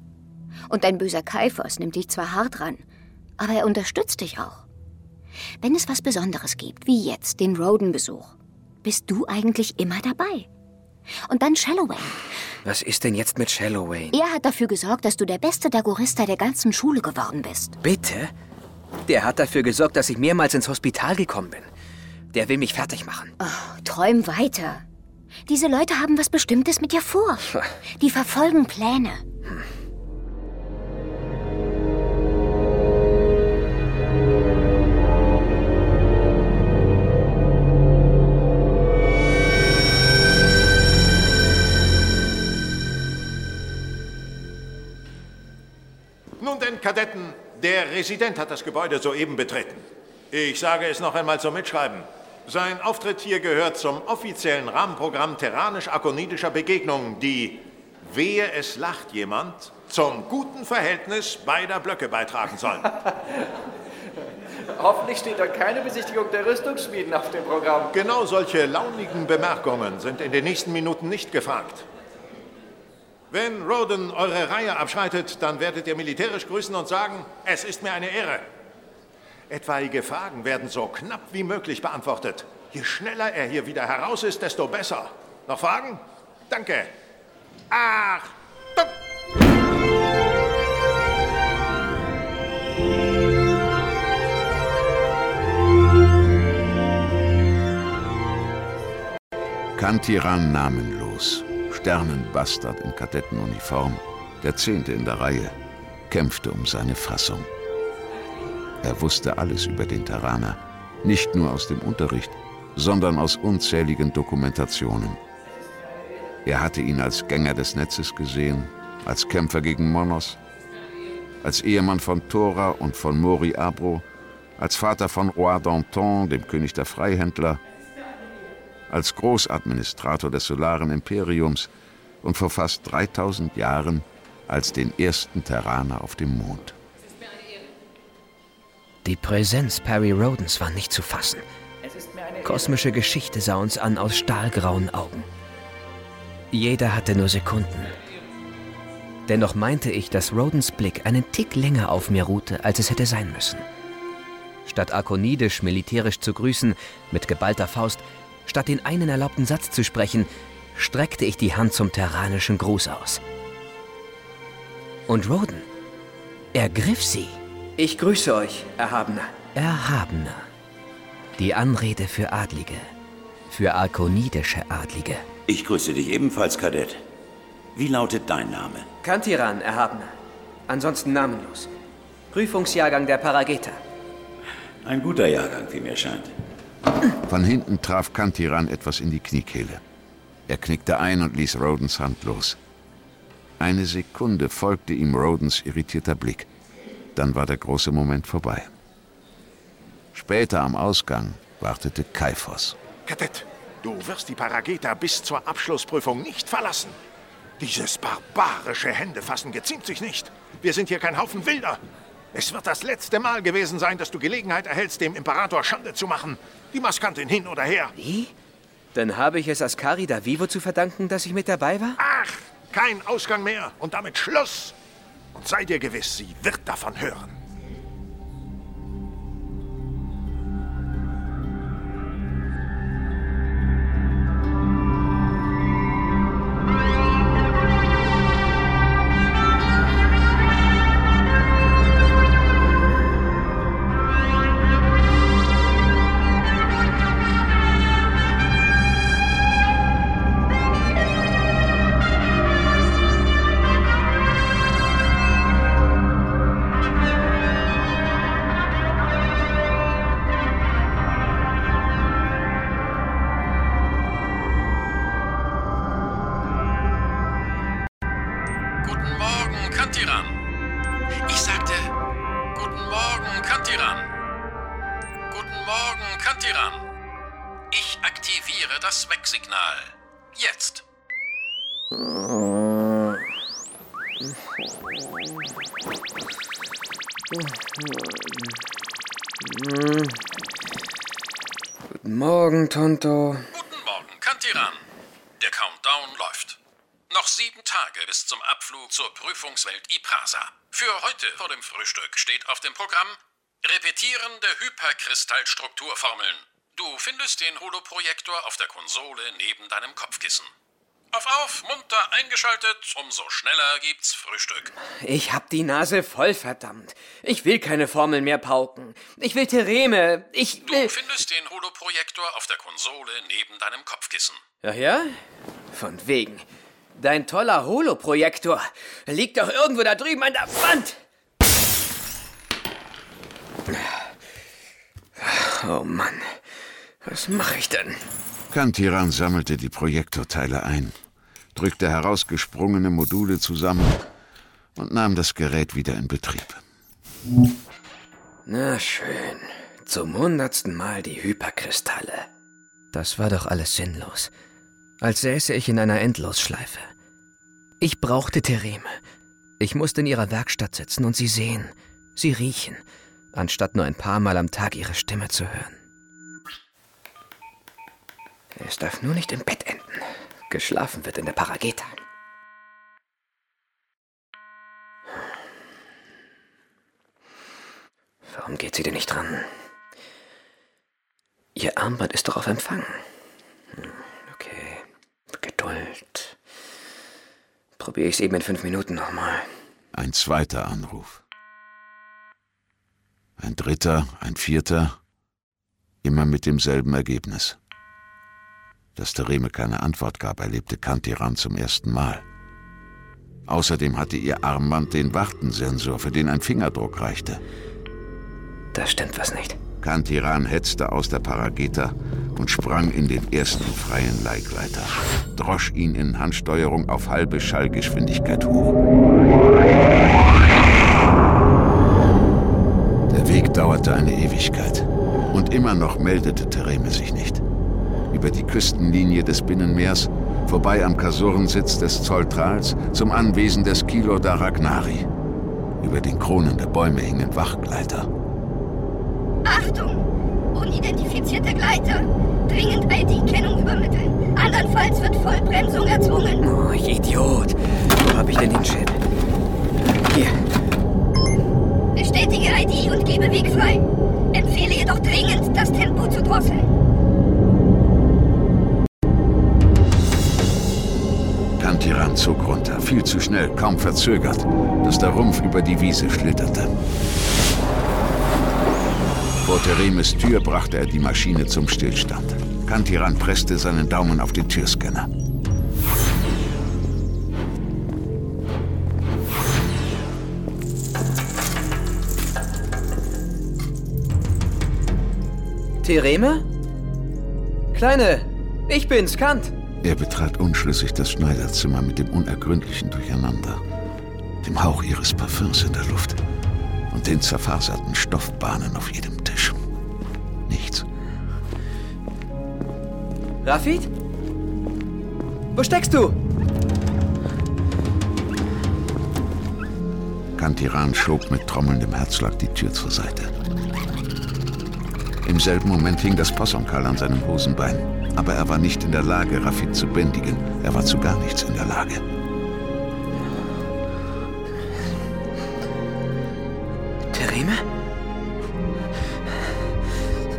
Und dein böser Kaifos nimmt dich zwar hart ran, aber er unterstützt dich auch. Wenn es was Besonderes gibt, wie jetzt den Roden-Besuch, bist du eigentlich immer dabei. Und dann Shalloway. Was ist denn jetzt mit Shalloway? Er hat dafür gesorgt, dass du der beste Dagorista der ganzen Schule geworden bist. Bitte? Der hat dafür gesorgt, dass ich mehrmals ins Hospital gekommen bin. Der will mich fertig machen. Oh, träum weiter. Diese Leute haben was Bestimmtes mit dir vor. (laughs) Die verfolgen Pläne. Nun Kadetten, der Resident hat das Gebäude soeben betreten. Ich sage es noch einmal zum Mitschreiben. Sein Auftritt hier gehört zum offiziellen Rahmenprogramm terranisch-akonidischer Begegnungen, die, wehe es lacht jemand, zum guten Verhältnis beider Blöcke beitragen sollen. (laughs) Hoffentlich steht da keine Besichtigung der Rüstungsschmieden auf dem Programm. Genau solche launigen Bemerkungen sind in den nächsten Minuten nicht gefragt. Wenn Roden eure Reihe abschreitet, dann werdet ihr militärisch grüßen und sagen, es ist mir eine Ehre. Etwaige Fragen werden so knapp wie möglich beantwortet. Je schneller er hier wieder heraus ist, desto besser. Noch Fragen? Danke. Ach, Kantiran namenlos, Sternenbastard in Kadettenuniform, der Zehnte in der Reihe, kämpfte um seine Fassung. Er wusste alles über den Terraner, nicht nur aus dem Unterricht, sondern aus unzähligen Dokumentationen. Er hatte ihn als Gänger des Netzes gesehen, als Kämpfer gegen Monos, als Ehemann von Thora und von Mori Abro, als Vater von Roi Danton, dem König der Freihändler, als Großadministrator des Solaren Imperiums und vor fast 3000 Jahren als den ersten Terraner auf dem Mond. Die Präsenz Perry Rodens war nicht zu fassen. Kosmische Geschichte sah uns an aus stahlgrauen Augen. Jeder hatte nur Sekunden. Dennoch meinte ich, dass Rodens Blick einen Tick länger auf mir ruhte, als es hätte sein müssen. Statt arkonidisch militärisch zu grüßen, mit geballter Faust, statt den einen erlaubten Satz zu sprechen, streckte ich die Hand zum terranischen Gruß aus. Und Roden ergriff sie. Ich grüße euch, Erhabener. Erhabener. Die Anrede für Adlige. Für arkonidische Adlige. Ich grüße dich ebenfalls, Kadett. Wie lautet dein Name? Kantiran, Erhabener. Ansonsten namenlos. Prüfungsjahrgang der Parageta. Ein guter Jahrgang, wie mir scheint. Von hinten traf Kantiran etwas in die Kniekehle. Er knickte ein und ließ Rodens Hand los. Eine Sekunde folgte ihm Rodens irritierter Blick. Dann war der große Moment vorbei. Später am Ausgang wartete Kaifos. Kadett, du wirst die Parageta bis zur Abschlussprüfung nicht verlassen. Dieses barbarische Händefassen geziemt sich nicht. Wir sind hier kein Haufen Wilder. Es wird das letzte Mal gewesen sein, dass du Gelegenheit erhältst, dem Imperator Schande zu machen. Die Maskantin hin oder her. Wie? Dann habe ich es Ascari da Vivo zu verdanken, dass ich mit dabei war? Ach, kein Ausgang mehr und damit Schluss. Und sei dir gewiss, sie wird davon hören. Abflug zur Prüfungswelt Iprasa. Für heute vor dem Frühstück steht auf dem Programm Repetieren der Hyperkristallstrukturformeln. Du findest den Holoprojektor auf der Konsole neben deinem Kopfkissen. Auf, auf, munter eingeschaltet, umso schneller gibt's Frühstück. Ich hab die Nase voll, verdammt. Ich will keine Formeln mehr pauken. Ich will Thereme. Ich will... Du findest den Holoprojektor auf der Konsole neben deinem Kopfkissen. Ach ja? Von wegen. Dein toller Holoprojektor liegt doch irgendwo da drüben an der Wand. Oh Mann, was mache ich denn? Kantiran sammelte die Projektorteile ein, drückte herausgesprungene Module zusammen und nahm das Gerät wieder in Betrieb. Na schön, zum hundertsten Mal die Hyperkristalle. Das war doch alles sinnlos. Als säße ich in einer Endlosschleife. Ich brauchte Thereme. Ich musste in ihrer Werkstatt sitzen und sie sehen, sie riechen, anstatt nur ein paar Mal am Tag ihre Stimme zu hören. Es darf nur nicht im Bett enden. Geschlafen wird in der Parageta. Warum geht sie denn nicht dran? Ihr Armband ist doch auf Empfang. Geduld. Probiere ich es eben in fünf Minuten nochmal. Ein zweiter Anruf. Ein dritter, ein vierter, immer mit demselben Ergebnis. Dass Thereme keine Antwort gab, erlebte Kantiran zum ersten Mal. Außerdem hatte ihr Armband den Wartensensor, für den ein Fingerdruck reichte. Da stimmt was nicht. Kantiran hetzte aus der Parageta und sprang in den ersten freien Leihgleiter, drosch ihn in Handsteuerung auf halbe Schallgeschwindigkeit hoch. Der Weg dauerte eine Ewigkeit und immer noch meldete Thereme sich nicht. Über die Küstenlinie des Binnenmeers, vorbei am Kasurensitz des Zolltrals, zum Anwesen des Kilo da Ragnari. Über den Kronen der Bäume hingen Wachgleiter. Achtung! Unidentifizierte Gleiter. Dringend ID-Kennung übermitteln. Andernfalls wird Vollbremsung erzwungen. Oh, ich Idiot. Wo hab ich denn den Chip? Hier. Bestätige ID und gebe Weg frei. Empfehle jedoch dringend, das Tempo zu drosseln. Kantiran zog runter, viel zu schnell, kaum verzögert, dass der Rumpf über die Wiese schlitterte. Vor Theremes Tür brachte er die Maschine zum Stillstand. Kantiran presste seinen Daumen auf den Türscanner. Thereme? Kleine, ich bin's, Kant. Er betrat unschlüssig das Schneiderzimmer mit dem unergründlichen Durcheinander, dem Hauch ihres Parfüms in der Luft und den zerfaserten Stoffbahnen auf jedem Rafid? Wo steckst du? Kantiran schob mit trommelndem Herzschlag die Tür zur Seite. Im selben Moment hing das Possumkal an seinem Hosenbein. Aber er war nicht in der Lage, Rafid zu bändigen. Er war zu gar nichts in der Lage. Tereme?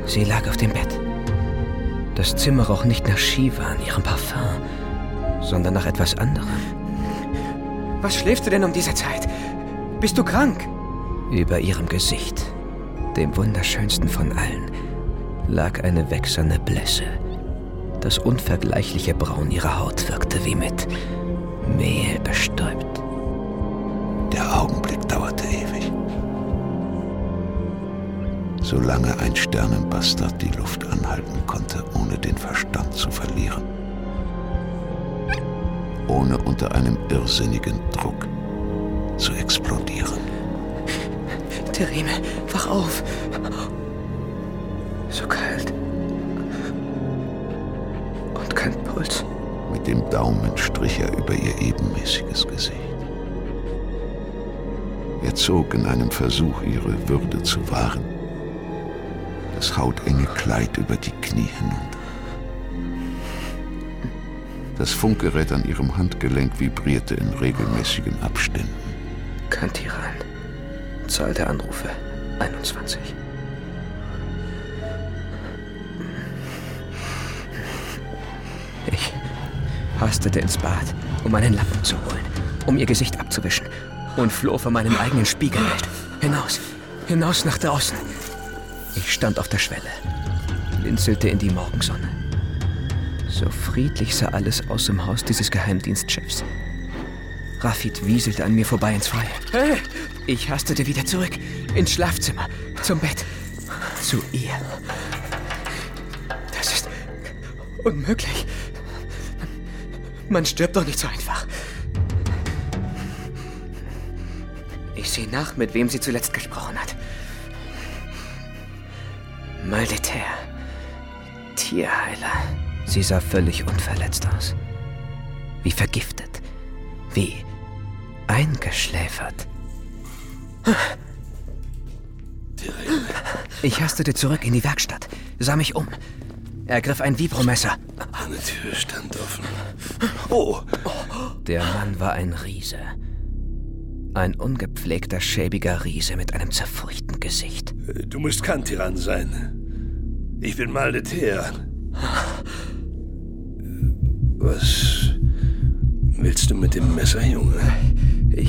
Sie lag auf dem Bett. Das Zimmer roch nicht nach Shiva an ihrem Parfum, sondern nach etwas anderem. Was schläfst du denn um diese Zeit? Bist du krank? Über ihrem Gesicht, dem wunderschönsten von allen, lag eine wächserne Blässe. Das unvergleichliche Braun ihrer Haut wirkte wie mit Mehl bestäubt. Der Augenblick Solange ein Sternenbastard die Luft anhalten konnte, ohne den Verstand zu verlieren. Ohne unter einem irrsinnigen Druck zu explodieren. Tereme, wach auf. So kalt. Und kein Puls. Mit dem Daumen strich er über ihr ebenmäßiges Gesicht. Er zog in einem Versuch, ihre Würde zu wahren, das hautenge Kleid über die Knie hinunter. Das Funkgerät an ihrem Handgelenk vibrierte in regelmäßigen Abständen. Kantiran. Zahl der Anrufe 21. Ich hastete ins Bad, um einen Lappen zu holen, um ihr Gesicht abzuwischen und floh von meinem eigenen Spiegelbild. Hinaus, hinaus nach draußen. Ich stand auf der Schwelle, blinzelte in die Morgensonne. So friedlich sah alles aus im Haus dieses Geheimdienstchefs. Rafid wieselte an mir vorbei ins Freie. Hey! Ich hastete wieder zurück, ins Schlafzimmer, zum Bett, zu ihr. Das ist unmöglich. Man stirbt doch nicht so einfach. Ich sehe nach, mit wem sie zuletzt gesprochen hat. Maldeter. Tierheiler. Sie sah völlig unverletzt aus. Wie vergiftet. Wie eingeschläfert. Ich hastete zurück in die Werkstatt, sah mich um, ergriff ein Vibromesser. Eine Tür stand offen. Oh! Der Mann war ein Riese. Ein ungepflegter, schäbiger Riese mit einem zerfurchten Gesicht. Du musst Kantiran sein. Ich bin Maldeter. Was willst du mit dem Messer, Junge? Ich.